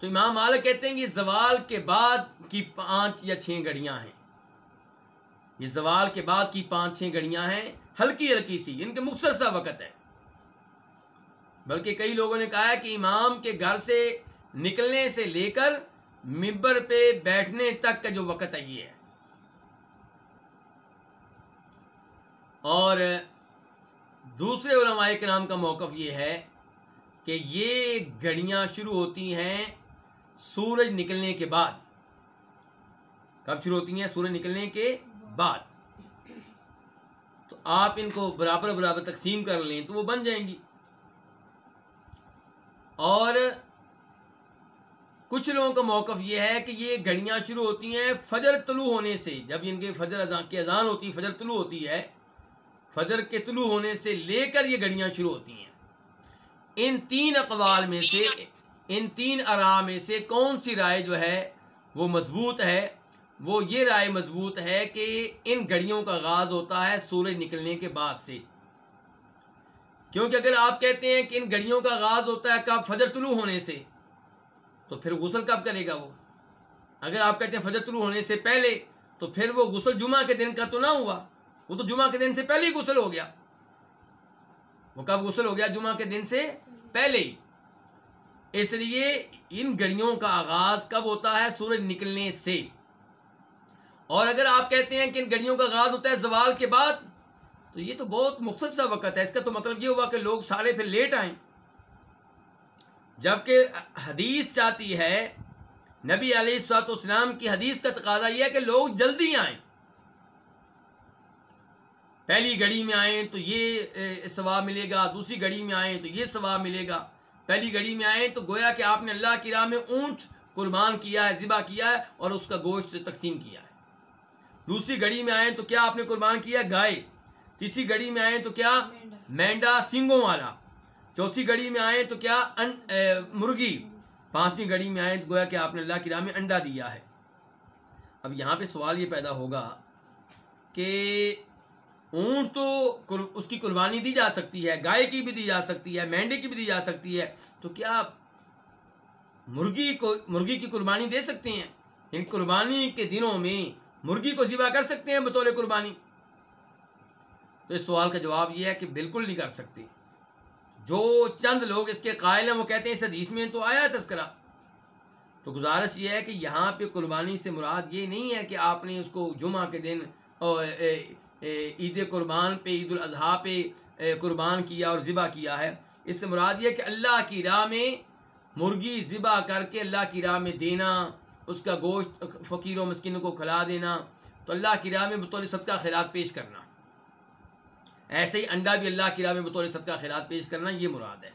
تو امام مالک کہتے ہیں کہ زوال کے بعد کی پانچ یا چھ گھڑیاں ہیں۔ یہ زوال کے بعد کی پانچ چھ گھڑیاں ہیں، ہلکی ہلکی سی، ان کے مختصر سا وقت ہے۔ بلکہ کئی لوگوں نے کہا ہے کہ امام کے گھر سے نکلنے سے لے کر ممبر پہ بیٹھنے تک کا جو وقت ہے یہ ہے۔ اور دوسرے علماء کے نام کا موقف یہ ہے کہ یہ گھڑیاں شروع ہوتی ہیں سورج نکلنے کے بعد۔ کب شروع ہوتی ہیں؟ سورج نکلنے کے بعد۔ تو آپ ان کو برابر برابر تقسیم کر لیں تو وہ بن جائیں گی۔ اور کچھ لوگوں کا موقف یہ ہے کہ یہ گھڑیاں شروع ہوتی ہیں فجر طلوع ہونے سے، جب یعنی ان کے فجر اذان کی اذان ہوتی ہے فجر طلوع ہوتی ہے، فجر کے طلوع ہونے سے لے کر یہ گھڑیاں شروع ہوتی ہیں۔ ان تین اقوال میں سے، ان تین ارا میں سے کون سی رائے جو ہے وہ مضبوط ہے؟ وہ یہ رائے مضبوط ہے کہ ان گھڑیوں کا آغاز ہوتا ہے سورج نکلنے کے بعد سے۔ کیونکہ اگر آپ کہتے ہیں کہ ان گھڑیوں کا آغاز ہوتا ہے کب فجر طلوع ہونے سے، تو پھر غسل کب کرے گا وہ؟ اگر آپ کہتے ہیں فجر طلوع ہونے سے پہلے، تو پھر وہ غسل جمعہ کے دن کا تو نہ ہوا، وہ تو جمعہ کے دن سے پہلے ہی غسل ہو گیا۔ وہ کب غسل ہو گیا؟ جمعہ کے دن سے پہلے ہی۔ اس لیے ان گھڑیوں کا آغاز کب ہوتا ہے؟ سورج نکلنے سے۔ اور اگر آپ کہتے ہیں کہ ان گھڑیوں کا آغاز ہوتا ہے زوال کے بعد تو یہ تو بہت مختصر سا وقت ہے۔ اس کا تو مطلب یہ ہوا کہ لوگ سارے پھر لیٹ آئیں۔ جبکہ حدیث چاہتی ہے، نبی علیہ السلاط اسلام کی حدیث کا تقاضا یہ ہے کہ لوگ جلدی آئیں۔ پہلی گھڑی میں آئیں تو یہ ثواب ملے گا، دوسری گھڑی میں آئیں تو یہ ثواب ملے گا۔ پہلی گھڑی میں آئیں تو گویا کہ آپ نے اللہ کی راہ میں اونٹ قربان کیا ہے، ذبح کیا ہے اور اس کا گوشت تقسیم کیا ہے۔ دوسری گھڑی میں آئیں تو کیا آپ نے قربان کیا گائے۔ تیسری گھڑی میں آئیں تو کیا؟ مینڈا سنگوں والا۔ چوتھی گھڑی میں آئیں تو کیا؟ مرغی۔ پانچویں گھڑی میں آئیں تو گویا کہ آپ نے اللہ کی راہ میں انڈا دیا ہے۔ اب یہاں پہ سوال یہ پیدا ہوگا کہ اونٹ تو اس کی قربانی دی جا سکتی ہے، گائے کی بھی دی جا سکتی ہے، مینڈے کی بھی دی جا سکتی ہے۔ تو کیا مرغی کو، مرغی کی قربانی دے سکتے ہیں؟ ان قربانی کے دنوں میں مرغی کو ذبح کر سکتے ہیں بطور قربانی؟ تو اس سوال کا جواب یہ ہے کہ بالکل نہیں کر سکتے۔ جو چند لوگ اس کے قائل ہیں وہ کہتے ہیں اس حدیث میں تو آیا ہے تذکرہ۔ تو گزارش یہ ہے کہ یہاں پہ قربانی سے مراد یہ نہیں ہے کہ آپ نے اس کو جمعہ کے دن عید قربان پہ، عید الاضحیٰ پہ قربان کیا اور ذبح کیا ہے۔ اس سے مراد یہ کہ اللہ کی راہ میں مرغی ذبح کر کے اللہ کی راہ میں دینا، اس کا گوشت فقیر و مسکینوں کو کھلا دینا، تو اللہ کی راہ میں بطور صدقہ خیرات پیش کرنا۔ ایسے ہی انڈا بھی اللہ کی راہ میں بطور صدقہ خیرات پیش کرنا یہ مراد ہے۔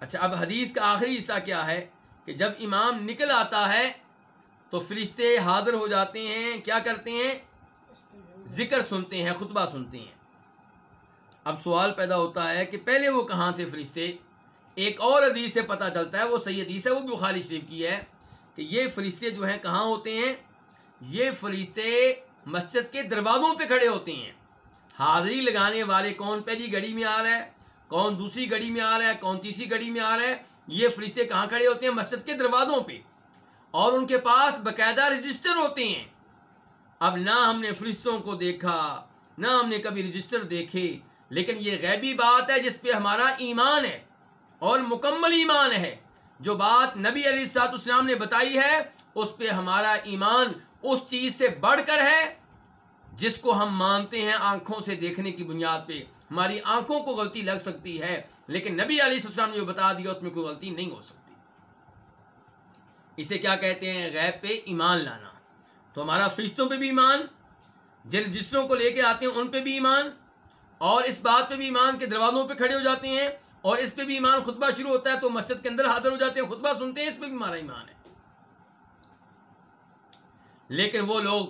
اچھا اب حدیث کا آخری حصہ کیا ہے کہ جب امام نکل آتا ہے تو فرشتے حاضر ہو جاتے ہیں، کیا کرتے ہیں؟ ذکر سنتے ہیں، خطبہ سنتے ہیں۔ اب سوال پیدا ہوتا ہے کہ پہلے وہ کہاں تھے فرشتے؟ ایک اور حدیث سے پتہ چلتا ہے، وہ صحیح حدیث ہے، وہ بھی بخاری شریف کی ہے کہ یہ فرشتے جو ہیں کہاں ہوتے ہیں؟ یہ فرشتے مسجد کے دروازوں پہ کھڑے ہوتے ہیں۔ حاضری لگانے والے کون پہلی گڑی میں آ رہا ہے؟ کون دوسری گڑی میں آ رہا ہے؟ کون تیسری گڑی میں آ رہا ہے؟ یہ فرشتے کہاں کھڑے ہوتے ہیں؟ مسجد کے دروازوں پہ۔ اور ان کے پاس باقاعدہ رجسٹر ہوتے ہیں۔ اب نہ ہم نے فرشتوں کو دیکھا، نہ ہم نے کبھی رجسٹر دیکھے، لیکن یہ غیبی بات ہے جس پہ ہمارا ایمان ہے اور مکمل ایمان ہے۔ جو بات نبی علی سات اسلام نے بتائی ہے، اس پہ ہمارا ایمان اس چیز سے بڑھ کر ہے جس کو ہم مانتے ہیں آنکھوں سے دیکھنے کی بنیاد پہ، ہماری آنکھوں کو غلطی لگ سکتی ہے، لیکن نبی علی السلام نے جو بتا دیا، اس میں کوئی غلطی نہیں ہو سکتی۔ اسے کیا کہتے ہیں؟ غیب پہ ایمان لانا۔ تو ہمارا فرشتوں پہ بھی ایمان، جن رجسٹروں کو لے کے آتے ہیں، ان پہ بھی ایمان، اور اس بات پہ بھی ایمان کے دروازوں پہ کھڑے ہو جاتے ہیں، اور اس پہ بھی ایمان خطبہ شروع ہوتا ہے تو مسجد کے اندر حاضر ہو جاتے ہیں، خطبہ سنتے ہیں، اس پہ بھی ہمارا ایمان ہے۔ لیکن وہ لوگ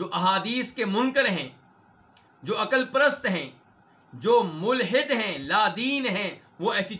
جو احادیث کے منکر ہیں، جو عقل پرست ہیں، جو ملحد ہیں لادین ہیں، وہ ایسی